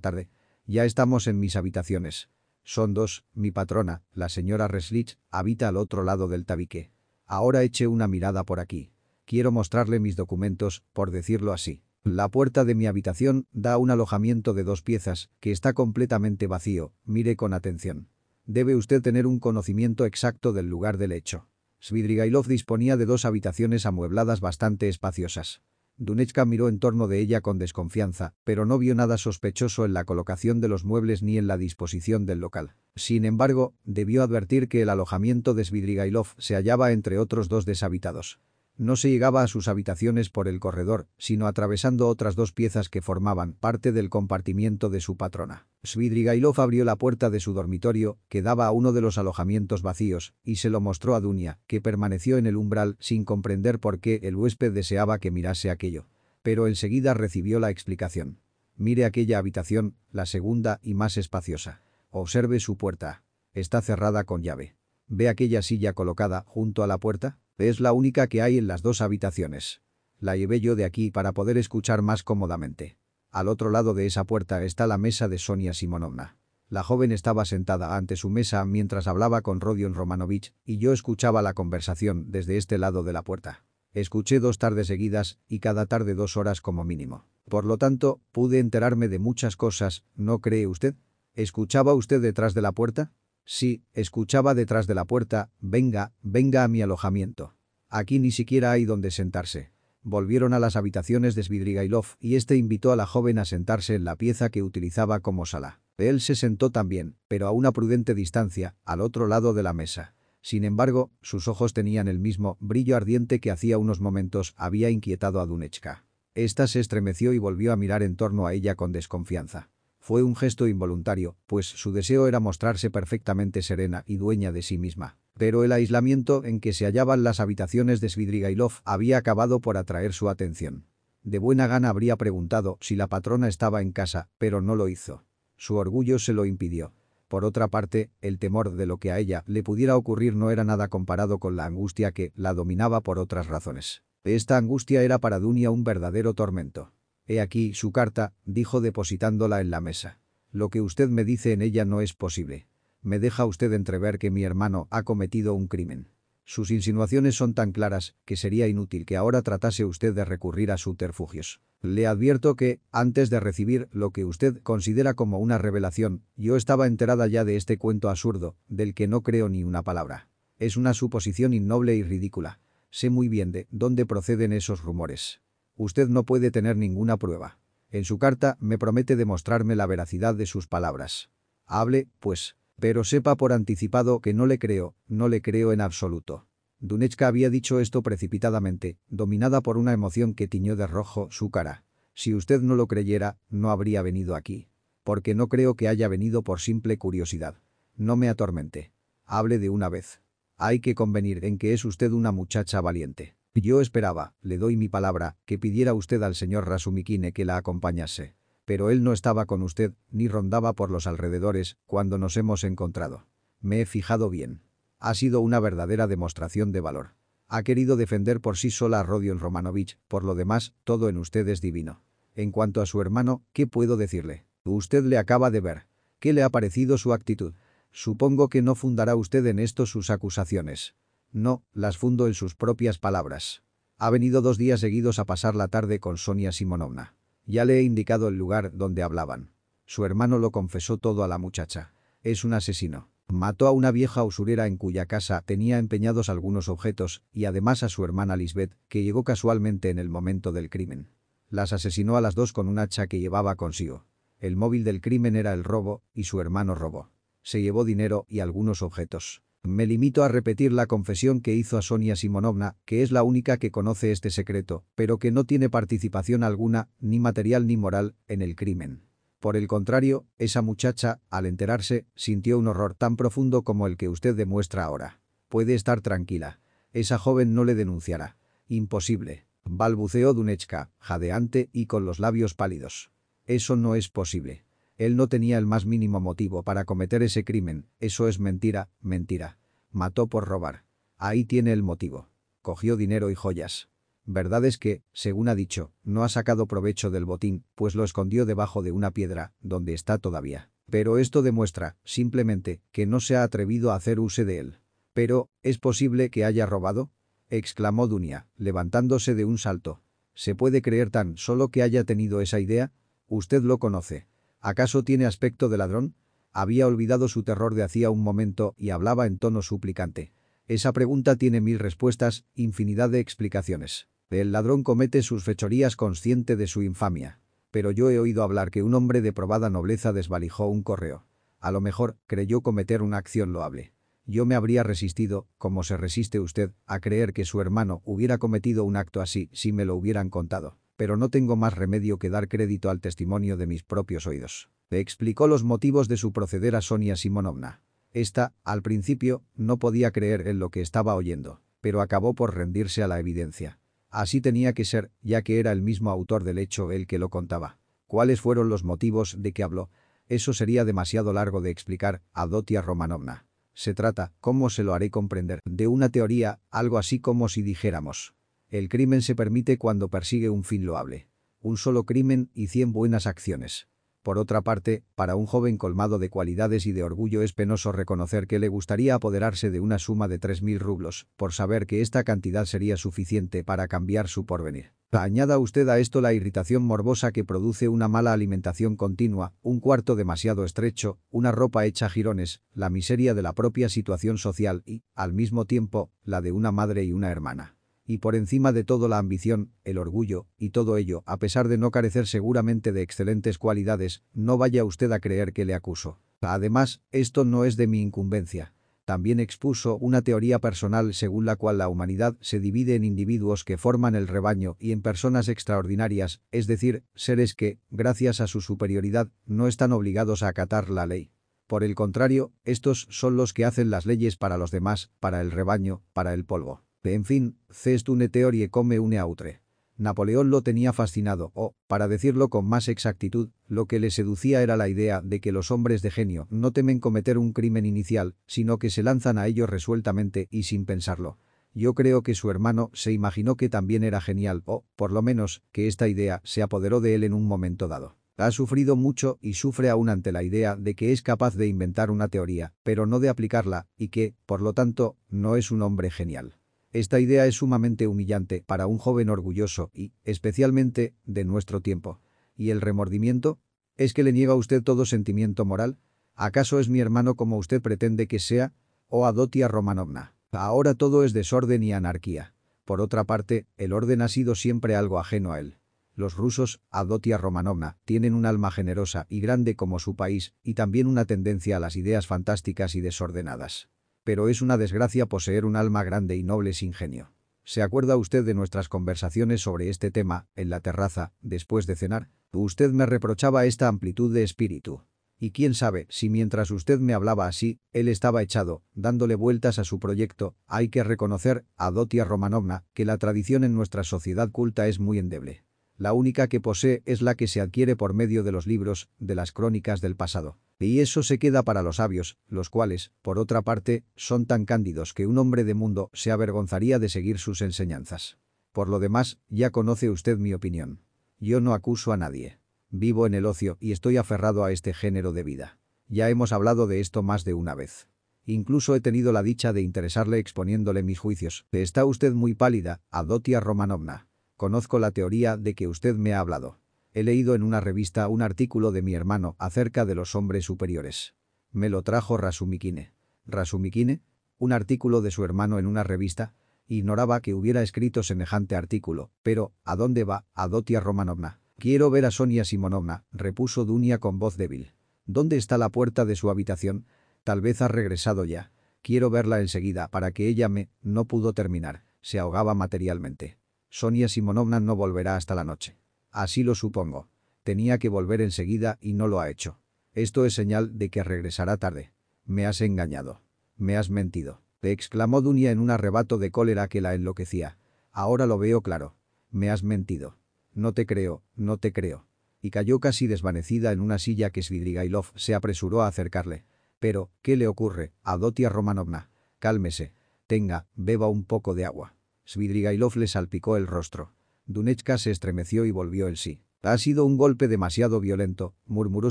tarde. Ya estamos en mis habitaciones. Son dos, mi patrona, la señora Reslich, habita al otro lado del tabique. Ahora eche una mirada por aquí. Quiero mostrarle mis documentos, por decirlo así. La puerta de mi habitación da un alojamiento de dos piezas, que está completamente vacío, mire con atención. Debe usted tener un conocimiento exacto del lugar del hecho. Svidrigailov disponía de dos habitaciones amuebladas bastante espaciosas. Dunechka miró en torno de ella con desconfianza, pero no vio nada sospechoso en la colocación de los muebles ni en la disposición del local. Sin embargo, debió advertir que el alojamiento de Svidrigailov se hallaba entre otros dos deshabitados. No se llegaba a sus habitaciones por el corredor, sino atravesando otras dos piezas que formaban parte del compartimiento de su patrona. Svidrigailov abrió la puerta de su dormitorio, que daba a uno de los alojamientos vacíos, y se lo mostró a Dunia, que permaneció en el umbral sin comprender por qué el huésped deseaba que mirase aquello. Pero enseguida recibió la explicación. Mire aquella habitación, la segunda y más espaciosa. Observe su puerta. Está cerrada con llave. ¿Ve aquella silla colocada junto a la puerta? Es la única que hay en las dos habitaciones. La llevé yo de aquí para poder escuchar más cómodamente. Al otro lado de esa puerta está la mesa de Sonia Simonovna. La joven estaba sentada ante su mesa mientras hablaba con Rodion Romanovich y yo escuchaba la conversación desde este lado de la puerta. Escuché dos tardes seguidas y cada tarde dos horas como mínimo. Por lo tanto, pude enterarme de muchas cosas, ¿no cree usted? ¿Escuchaba usted detrás de la puerta? Sí, escuchaba detrás de la puerta, venga, venga a mi alojamiento. Aquí ni siquiera hay donde sentarse. Volvieron a las habitaciones de Svidrigailov y este invitó a la joven a sentarse en la pieza que utilizaba como sala. Él se sentó también, pero a una prudente distancia, al otro lado de la mesa. Sin embargo, sus ojos tenían el mismo brillo ardiente que hacía unos momentos había inquietado a Dunechka. Esta se estremeció y volvió a mirar en torno a ella con desconfianza. Fue un gesto involuntario, pues su deseo era mostrarse perfectamente serena y dueña de sí misma. Pero el aislamiento en que se hallaban las habitaciones de Svidrigailov había acabado por atraer su atención. De buena gana habría preguntado si la patrona estaba en casa, pero no lo hizo. Su orgullo se lo impidió. Por otra parte, el temor de lo que a ella le pudiera ocurrir no era nada comparado con la angustia que la dominaba por otras razones. Esta angustia era para Dunia un verdadero tormento. He aquí su carta, dijo depositándola en la mesa. Lo que usted me dice en ella no es posible. Me deja usted entrever que mi hermano ha cometido un crimen. Sus insinuaciones son tan claras que sería inútil que ahora tratase usted de recurrir a subterfugios. Le advierto que, antes de recibir lo que usted considera como una revelación, yo estaba enterada ya de este cuento absurdo, del que no creo ni una palabra. Es una suposición innoble y ridícula. Sé muy bien de dónde proceden esos rumores. Usted no puede tener ninguna prueba. En su carta me promete demostrarme la veracidad de sus palabras. Hable, pues, pero sepa por anticipado que no le creo, no le creo en absoluto. Dunechka había dicho esto precipitadamente, dominada por una emoción que tiñó de rojo su cara. Si usted no lo creyera, no habría venido aquí. Porque no creo que haya venido por simple curiosidad. No me atormente. Hable de una vez. Hay que convenir en que es usted una muchacha valiente. Yo esperaba, le doy mi palabra, que pidiera usted al señor Rasumikine que la acompañase pero él no estaba con usted, ni rondaba por los alrededores, cuando nos hemos encontrado. Me he fijado bien. Ha sido una verdadera demostración de valor. Ha querido defender por sí sola a Rodion Romanovich, por lo demás, todo en usted es divino. En cuanto a su hermano, ¿qué puedo decirle? Usted le acaba de ver. ¿Qué le ha parecido su actitud? Supongo que no fundará usted en esto sus acusaciones. No, las fundo en sus propias palabras. Ha venido dos días seguidos a pasar la tarde con Sonia Simonovna. Ya le he indicado el lugar donde hablaban. Su hermano lo confesó todo a la muchacha. Es un asesino. Mató a una vieja usurera en cuya casa tenía empeñados algunos objetos y además a su hermana Lisbeth, que llegó casualmente en el momento del crimen. Las asesinó a las dos con un hacha que llevaba consigo. El móvil del crimen era el robo y su hermano robó. Se llevó dinero y algunos objetos. Me limito a repetir la confesión que hizo a Sonia Simonovna, que es la única que conoce este secreto, pero que no tiene participación alguna, ni material ni moral, en el crimen. Por el contrario, esa muchacha, al enterarse, sintió un horror tan profundo como el que usted demuestra ahora. Puede estar tranquila. Esa joven no le denunciará. Imposible. Balbuceó Dunechka, jadeante y con los labios pálidos. Eso no es posible. Él no tenía el más mínimo motivo para cometer ese crimen, eso es mentira, mentira. Mató por robar. Ahí tiene el motivo. Cogió dinero y joyas. Verdad es que, según ha dicho, no ha sacado provecho del botín, pues lo escondió debajo de una piedra, donde está todavía. Pero esto demuestra, simplemente, que no se ha atrevido a hacer uso de él. Pero, ¿es posible que haya robado? exclamó Dunia, levantándose de un salto. ¿Se puede creer tan solo que haya tenido esa idea? Usted lo conoce. ¿Acaso tiene aspecto de ladrón? Había olvidado su terror de hacía un momento y hablaba en tono suplicante. Esa pregunta tiene mil respuestas, infinidad de explicaciones. El ladrón comete sus fechorías consciente de su infamia. Pero yo he oído hablar que un hombre de probada nobleza desvalijó un correo. A lo mejor, creyó cometer una acción loable. Yo me habría resistido, como se resiste usted, a creer que su hermano hubiera cometido un acto así si me lo hubieran contado pero no tengo más remedio que dar crédito al testimonio de mis propios oídos. Le explicó los motivos de su proceder a Sonia Simonovna. Esta, al principio, no podía creer en lo que estaba oyendo, pero acabó por rendirse a la evidencia. Así tenía que ser, ya que era el mismo autor del hecho el que lo contaba. ¿Cuáles fueron los motivos de que habló? Eso sería demasiado largo de explicar a Dotia Romanovna. Se trata, ¿cómo se lo haré comprender?, de una teoría, algo así como si dijéramos. El crimen se permite cuando persigue un fin loable. un solo crimen y cien buenas acciones. Por otra parte, para un joven colmado de cualidades y de orgullo es penoso reconocer que le gustaría apoderarse de una suma de 3.000 rublos, por saber que esta cantidad sería suficiente para cambiar su porvenir. Añada usted a esto la irritación morbosa que produce una mala alimentación continua, un cuarto demasiado estrecho, una ropa hecha jirones, la miseria de la propia situación social y, al mismo tiempo, la de una madre y una hermana y por encima de todo la ambición, el orgullo, y todo ello, a pesar de no carecer seguramente de excelentes cualidades, no vaya usted a creer que le acuso. Además, esto no es de mi incumbencia. También expuso una teoría personal según la cual la humanidad se divide en individuos que forman el rebaño y en personas extraordinarias, es decir, seres que, gracias a su superioridad, no están obligados a acatar la ley. Por el contrario, estos son los que hacen las leyes para los demás, para el rebaño, para el polvo. En fin, cest une teorie come une autre. Napoleón lo tenía fascinado, o, para decirlo con más exactitud, lo que le seducía era la idea de que los hombres de genio no temen cometer un crimen inicial, sino que se lanzan a ello resueltamente y sin pensarlo. Yo creo que su hermano se imaginó que también era genial, o, por lo menos, que esta idea se apoderó de él en un momento dado. Ha sufrido mucho y sufre aún ante la idea de que es capaz de inventar una teoría, pero no de aplicarla, y que, por lo tanto, no es un hombre genial. Esta idea es sumamente humillante para un joven orgulloso y, especialmente, de nuestro tiempo. ¿Y el remordimiento? ¿Es que le niega a usted todo sentimiento moral? ¿Acaso es mi hermano como usted pretende que sea? ¿O Adotia Romanovna? Ahora todo es desorden y anarquía. Por otra parte, el orden ha sido siempre algo ajeno a él. Los rusos, Adotia Romanovna, tienen un alma generosa y grande como su país y también una tendencia a las ideas fantásticas y desordenadas pero es una desgracia poseer un alma grande y noble sin genio. ¿Se acuerda usted de nuestras conversaciones sobre este tema, en la terraza, después de cenar? Usted me reprochaba esta amplitud de espíritu. Y quién sabe si mientras usted me hablaba así, él estaba echado, dándole vueltas a su proyecto, hay que reconocer, a Dotia Romanovna, que la tradición en nuestra sociedad culta es muy endeble. La única que posee es la que se adquiere por medio de los libros, de las crónicas del pasado. Y eso se queda para los sabios, los cuales, por otra parte, son tan cándidos que un hombre de mundo se avergonzaría de seguir sus enseñanzas. Por lo demás, ya conoce usted mi opinión. Yo no acuso a nadie. Vivo en el ocio y estoy aferrado a este género de vida. Ya hemos hablado de esto más de una vez. Incluso he tenido la dicha de interesarle exponiéndole mis juicios. Está usted muy pálida, Adotia Romanovna. Conozco la teoría de que usted me ha hablado. He leído en una revista un artículo de mi hermano acerca de los hombres superiores. Me lo trajo Rasumikine. ¿Rasumikine? ¿Un artículo de su hermano en una revista? Ignoraba que hubiera escrito semejante artículo, pero, ¿a dónde va, Adotia Romanovna? Quiero ver a Sonia Simonovna, repuso Dunia con voz débil. ¿Dónde está la puerta de su habitación? Tal vez ha regresado ya. Quiero verla enseguida para que ella me... No pudo terminar. Se ahogaba materialmente. Sonia Simonovna no volverá hasta la noche. Así lo supongo. Tenía que volver enseguida y no lo ha hecho. Esto es señal de que regresará tarde. Me has engañado. Me has mentido. Exclamó Dunia en un arrebato de cólera que la enloquecía. Ahora lo veo claro. Me has mentido. No te creo, no te creo. Y cayó casi desvanecida en una silla que Svidrigailov se apresuró a acercarle. Pero, ¿qué le ocurre, Adotia Romanovna? Cálmese. Tenga, beba un poco de agua. Svidrigailov le salpicó el rostro. Dunechka se estremeció y volvió el sí. Ha sido un golpe demasiado violento, murmuró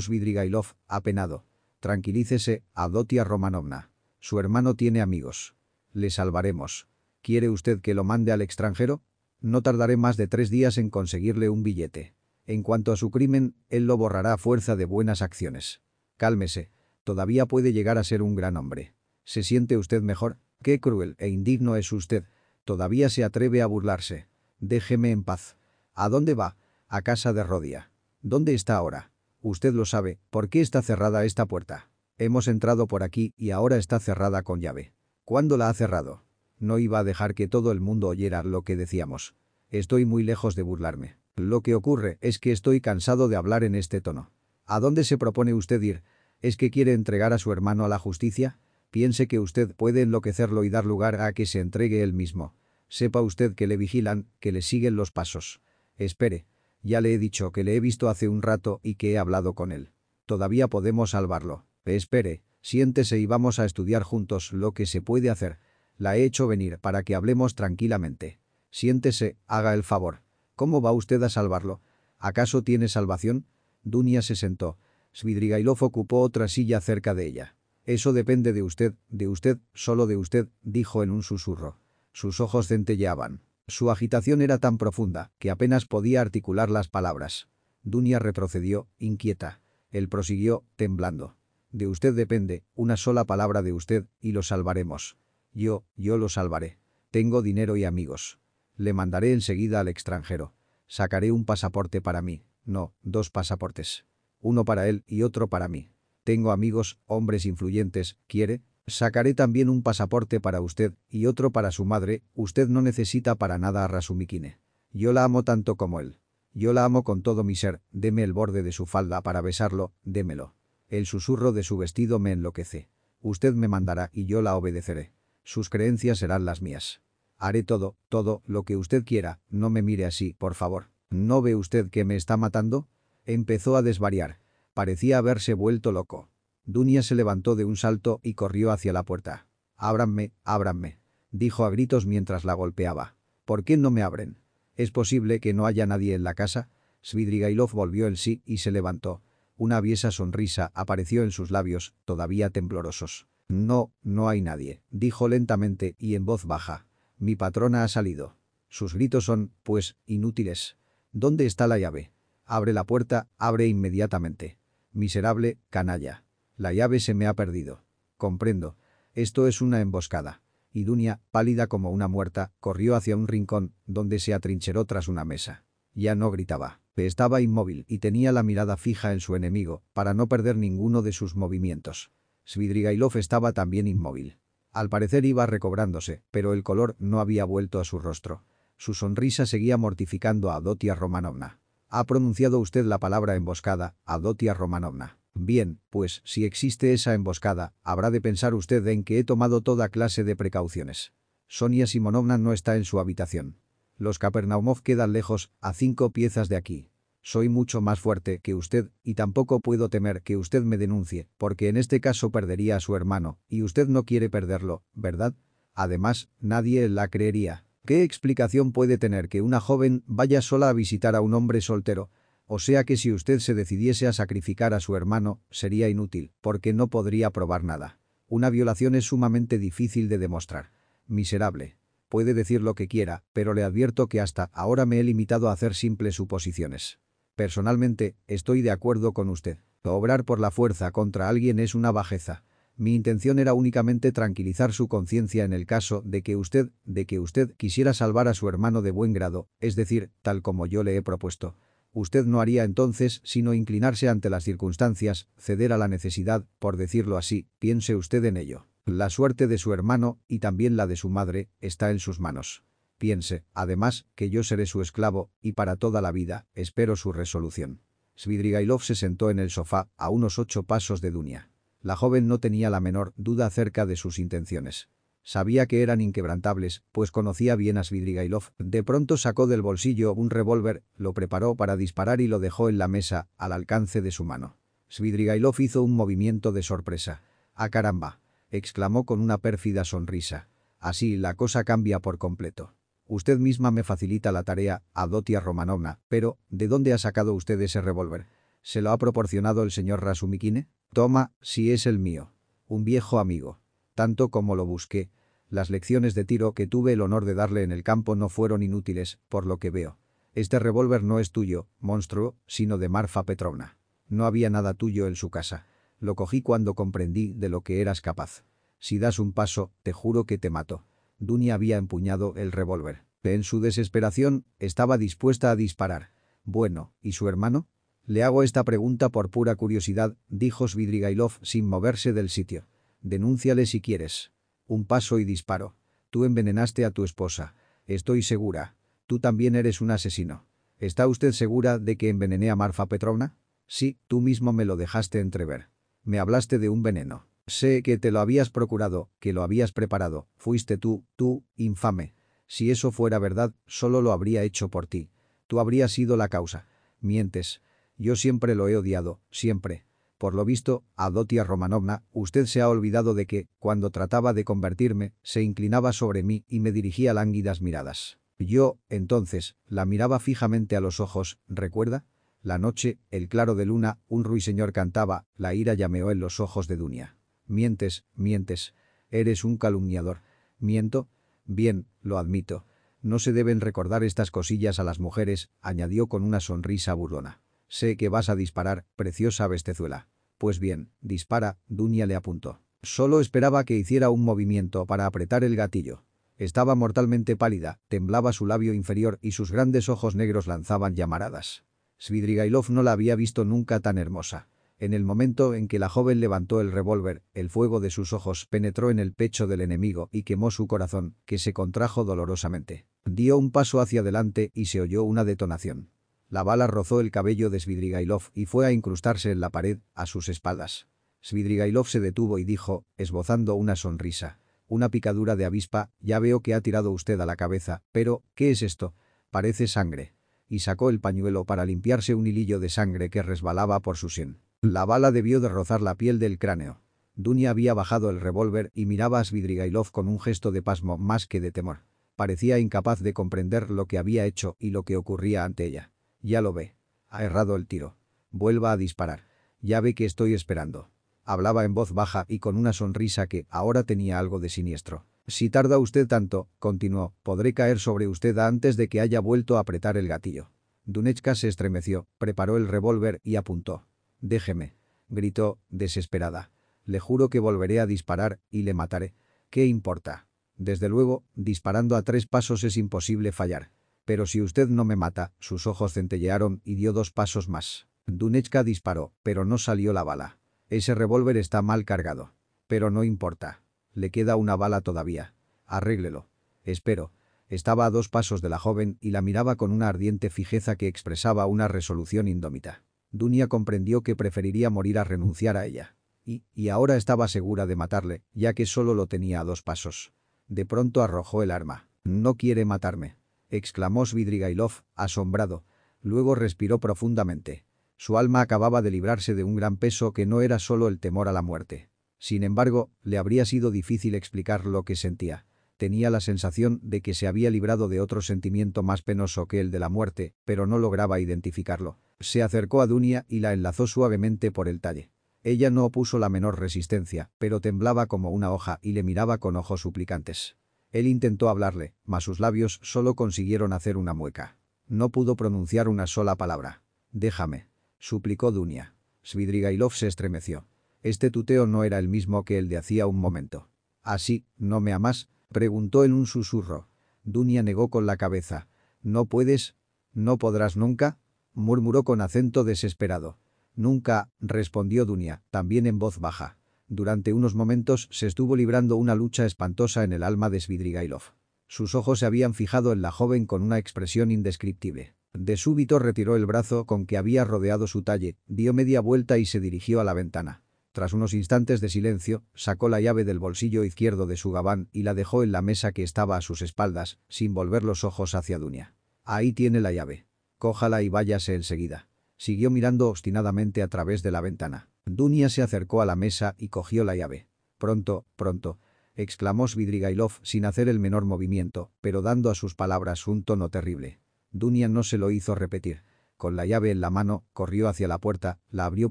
Svidrigailov, apenado. Tranquilícese, Adotia Romanovna. Su hermano tiene amigos. Le salvaremos. ¿Quiere usted que lo mande al extranjero? No tardaré más de tres días en conseguirle un billete. En cuanto a su crimen, él lo borrará a fuerza de buenas acciones. Cálmese. Todavía puede llegar a ser un gran hombre. ¿Se siente usted mejor? Qué cruel e indigno es usted. Todavía se atreve a burlarse. Déjeme en paz. ¿A dónde va? A casa de Rodia. ¿Dónde está ahora? Usted lo sabe, ¿por qué está cerrada esta puerta? Hemos entrado por aquí y ahora está cerrada con llave. ¿Cuándo la ha cerrado? No iba a dejar que todo el mundo oyera lo que decíamos. Estoy muy lejos de burlarme. Lo que ocurre es que estoy cansado de hablar en este tono. ¿A dónde se propone usted ir? ¿Es que quiere entregar a su hermano a la justicia? Piense que usted puede enloquecerlo y dar lugar a que se entregue él mismo. Sepa usted que le vigilan, que le siguen los pasos. Espere. Ya le he dicho que le he visto hace un rato y que he hablado con él. Todavía podemos salvarlo. Espere, siéntese y vamos a estudiar juntos lo que se puede hacer. La he hecho venir para que hablemos tranquilamente. Siéntese, haga el favor. ¿Cómo va usted a salvarlo? ¿Acaso tiene salvación? Dunia se sentó. Svidrigailov ocupó otra silla cerca de ella. Eso depende de usted, de usted, solo de usted, dijo en un susurro. Sus ojos centelleaban. Su agitación era tan profunda que apenas podía articular las palabras. Dunia retrocedió, inquieta. Él prosiguió, temblando. De usted depende, una sola palabra de usted, y lo salvaremos. Yo, yo lo salvaré. Tengo dinero y amigos. Le mandaré enseguida al extranjero. Sacaré un pasaporte para mí. No, dos pasaportes. Uno para él y otro para mí. Tengo amigos, hombres influyentes, ¿quiere? Sacaré también un pasaporte para usted y otro para su madre, usted no necesita para nada a Rasumikine. Yo la amo tanto como él. Yo la amo con todo mi ser, deme el borde de su falda para besarlo, démelo. El susurro de su vestido me enloquece. Usted me mandará y yo la obedeceré. Sus creencias serán las mías. Haré todo, todo, lo que usted quiera, no me mire así, por favor. ¿No ve usted que me está matando? Empezó a desvariar. Parecía haberse vuelto loco. Dunia se levantó de un salto y corrió hacia la puerta. «Ábranme, ábranme», dijo a gritos mientras la golpeaba. «¿Por qué no me abren? ¿Es posible que no haya nadie en la casa?» Svidrigailov volvió en sí y se levantó. Una aviesa sonrisa apareció en sus labios, todavía temblorosos. «No, no hay nadie», dijo lentamente y en voz baja. Mi patrona ha salido. Sus gritos son, pues, inútiles. ¿Dónde está la llave? Abre la puerta, abre inmediatamente. Miserable, canalla. La llave se me ha perdido. Comprendo. Esto es una emboscada. Y Dunia, pálida como una muerta, corrió hacia un rincón, donde se atrincheró tras una mesa. Ya no gritaba. Estaba inmóvil y tenía la mirada fija en su enemigo, para no perder ninguno de sus movimientos. Svidrigailov estaba también inmóvil. Al parecer iba recobrándose, pero el color no había vuelto a su rostro. Su sonrisa seguía mortificando a Adotia Romanovna. Ha pronunciado usted la palabra emboscada, Adotia Romanovna. Bien, pues, si existe esa emboscada, habrá de pensar usted en que he tomado toda clase de precauciones. Sonia Simonovna no está en su habitación. Los Kapernaumov quedan lejos, a cinco piezas de aquí. Soy mucho más fuerte que usted y tampoco puedo temer que usted me denuncie, porque en este caso perdería a su hermano, y usted no quiere perderlo, ¿verdad? Además, nadie la creería. ¿Qué explicación puede tener que una joven vaya sola a visitar a un hombre soltero? O sea que si usted se decidiese a sacrificar a su hermano, sería inútil, porque no podría probar nada. Una violación es sumamente difícil de demostrar. Miserable. Puede decir lo que quiera, pero le advierto que hasta ahora me he limitado a hacer simples suposiciones. Personalmente, estoy de acuerdo con usted. Obrar por la fuerza contra alguien es una bajeza. Mi intención era únicamente tranquilizar su conciencia en el caso de que usted, de que usted quisiera salvar a su hermano de buen grado, es decir, tal como yo le he propuesto. Usted no haría entonces sino inclinarse ante las circunstancias, ceder a la necesidad, por decirlo así, piense usted en ello. La suerte de su hermano, y también la de su madre, está en sus manos. Piense, además, que yo seré su esclavo, y para toda la vida, espero su resolución. Svidrigailov se sentó en el sofá, a unos ocho pasos de Dunia. La joven no tenía la menor duda acerca de sus intenciones. Sabía que eran inquebrantables, pues conocía bien a Svidrigailov. De pronto sacó del bolsillo un revólver, lo preparó para disparar y lo dejó en la mesa, al alcance de su mano. Svidrigailov hizo un movimiento de sorpresa. «¡Ah caramba!» exclamó con una pérfida sonrisa. «Así la cosa cambia por completo». Usted misma me facilita la tarea, Adotia Romanovna, pero ¿de dónde ha sacado usted ese revólver? ¿Se lo ha proporcionado el señor Rasumikine? Toma, si es el mío. Un viejo amigo. Tanto como lo busqué. Las lecciones de tiro que tuve el honor de darle en el campo no fueron inútiles, por lo que veo. Este revólver no es tuyo, monstruo, sino de Marfa Petrovna. No había nada tuyo en su casa. Lo cogí cuando comprendí de lo que eras capaz. Si das un paso, te juro que te mato. Dunia había empuñado el revólver. En su desesperación, estaba dispuesta a disparar. Bueno, ¿y su hermano? Le hago esta pregunta por pura curiosidad, dijo Svidrigailov sin moverse del sitio. Denúnciale si quieres. Un paso y disparo. Tú envenenaste a tu esposa. Estoy segura. Tú también eres un asesino. ¿Está usted segura de que envenené a Marfa Petrovna? Sí, tú mismo me lo dejaste entrever. Me hablaste de un veneno. Sé que te lo habías procurado, que lo habías preparado. Fuiste tú, tú, infame. Si eso fuera verdad, solo lo habría hecho por ti. Tú habrías sido la causa. Mientes. Yo siempre lo he odiado, siempre. Por lo visto, Adotia Romanovna, usted se ha olvidado de que, cuando trataba de convertirme, se inclinaba sobre mí y me dirigía lánguidas miradas. Yo, entonces, la miraba fijamente a los ojos, ¿recuerda? La noche, el claro de luna, un ruiseñor cantaba, la ira llameó en los ojos de Dunia. Mientes, mientes. Eres un calumniador. ¿Miento? Bien, lo admito. No se deben recordar estas cosillas a las mujeres, añadió con una sonrisa burlona. Sé que vas a disparar, preciosa bestezuela. Pues bien, dispara, Dunia le apuntó. Solo esperaba que hiciera un movimiento para apretar el gatillo. Estaba mortalmente pálida, temblaba su labio inferior y sus grandes ojos negros lanzaban llamaradas. Svidrigailov no la había visto nunca tan hermosa. En el momento en que la joven levantó el revólver, el fuego de sus ojos penetró en el pecho del enemigo y quemó su corazón, que se contrajo dolorosamente. Dio un paso hacia adelante y se oyó una detonación. La bala rozó el cabello de Svidrigailov y fue a incrustarse en la pared, a sus espaldas. Svidrigailov se detuvo y dijo, esbozando una sonrisa. Una picadura de avispa, ya veo que ha tirado usted a la cabeza, pero, ¿qué es esto? Parece sangre. Y sacó el pañuelo para limpiarse un hilillo de sangre que resbalaba por su sien. La bala debió de rozar la piel del cráneo. Dunia había bajado el revólver y miraba a Svidrigailov con un gesto de pasmo más que de temor. Parecía incapaz de comprender lo que había hecho y lo que ocurría ante ella. Ya lo ve. Ha errado el tiro. Vuelva a disparar. Ya ve que estoy esperando. Hablaba en voz baja y con una sonrisa que ahora tenía algo de siniestro. Si tarda usted tanto, continuó, podré caer sobre usted antes de que haya vuelto a apretar el gatillo. Dunechka se estremeció, preparó el revólver y apuntó. Déjeme. Gritó, desesperada. Le juro que volveré a disparar y le mataré. ¿Qué importa? Desde luego, disparando a tres pasos es imposible fallar. Pero si usted no me mata, sus ojos centellearon y dio dos pasos más. Dunechka disparó, pero no salió la bala. Ese revólver está mal cargado. Pero no importa. Le queda una bala todavía. Arréglelo. Espero. Estaba a dos pasos de la joven y la miraba con una ardiente fijeza que expresaba una resolución indómita. Dunia comprendió que preferiría morir a renunciar a ella. Y, y ahora estaba segura de matarle, ya que solo lo tenía a dos pasos. De pronto arrojó el arma. «No quiere matarme», exclamó Svidrigailov, asombrado. Luego respiró profundamente. Su alma acababa de librarse de un gran peso que no era solo el temor a la muerte. Sin embargo, le habría sido difícil explicar lo que sentía. Tenía la sensación de que se había librado de otro sentimiento más penoso que el de la muerte, pero no lograba identificarlo. Se acercó a Dunia y la enlazó suavemente por el talle. Ella no opuso la menor resistencia, pero temblaba como una hoja y le miraba con ojos suplicantes. Él intentó hablarle, mas sus labios solo consiguieron hacer una mueca. No pudo pronunciar una sola palabra. «Déjame», suplicó Dunia. Svidrigailov se estremeció. Este tuteo no era el mismo que el de hacía un momento. «¿Así, no me amas?» preguntó en un susurro. Dunia negó con la cabeza. «¿No puedes? ¿No podrás nunca?» murmuró con acento desesperado. Nunca, respondió Dunia, también en voz baja. Durante unos momentos se estuvo librando una lucha espantosa en el alma de Svidrigailov. Sus ojos se habían fijado en la joven con una expresión indescriptible. De súbito retiró el brazo con que había rodeado su talle, dio media vuelta y se dirigió a la ventana. Tras unos instantes de silencio, sacó la llave del bolsillo izquierdo de su gabán y la dejó en la mesa que estaba a sus espaldas, sin volver los ojos hacia Dunia. Ahí tiene la llave. Cójala y váyase enseguida. Siguió mirando obstinadamente a través de la ventana. Dunia se acercó a la mesa y cogió la llave. Pronto, pronto, exclamó Svidrigailov sin hacer el menor movimiento, pero dando a sus palabras un tono terrible. Dunia no se lo hizo repetir. Con la llave en la mano, corrió hacia la puerta, la abrió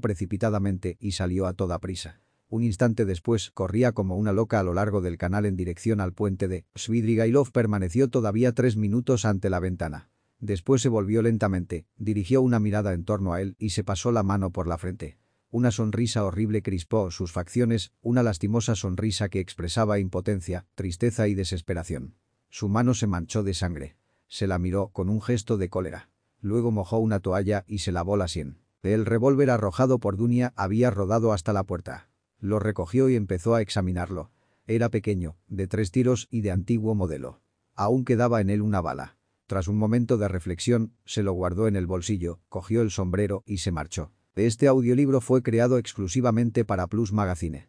precipitadamente y salió a toda prisa. Un instante después, corría como una loca a lo largo del canal en dirección al puente de Svidrigailov permaneció todavía tres minutos ante la ventana. Después se volvió lentamente, dirigió una mirada en torno a él y se pasó la mano por la frente. Una sonrisa horrible crispó sus facciones, una lastimosa sonrisa que expresaba impotencia, tristeza y desesperación. Su mano se manchó de sangre. Se la miró con un gesto de cólera. Luego mojó una toalla y se lavó la sien. El revólver arrojado por Dunia había rodado hasta la puerta. Lo recogió y empezó a examinarlo. Era pequeño, de tres tiros y de antiguo modelo. Aún quedaba en él una bala. Tras un momento de reflexión, se lo guardó en el bolsillo, cogió el sombrero y se marchó. Este audiolibro fue creado exclusivamente para Plus Magazine.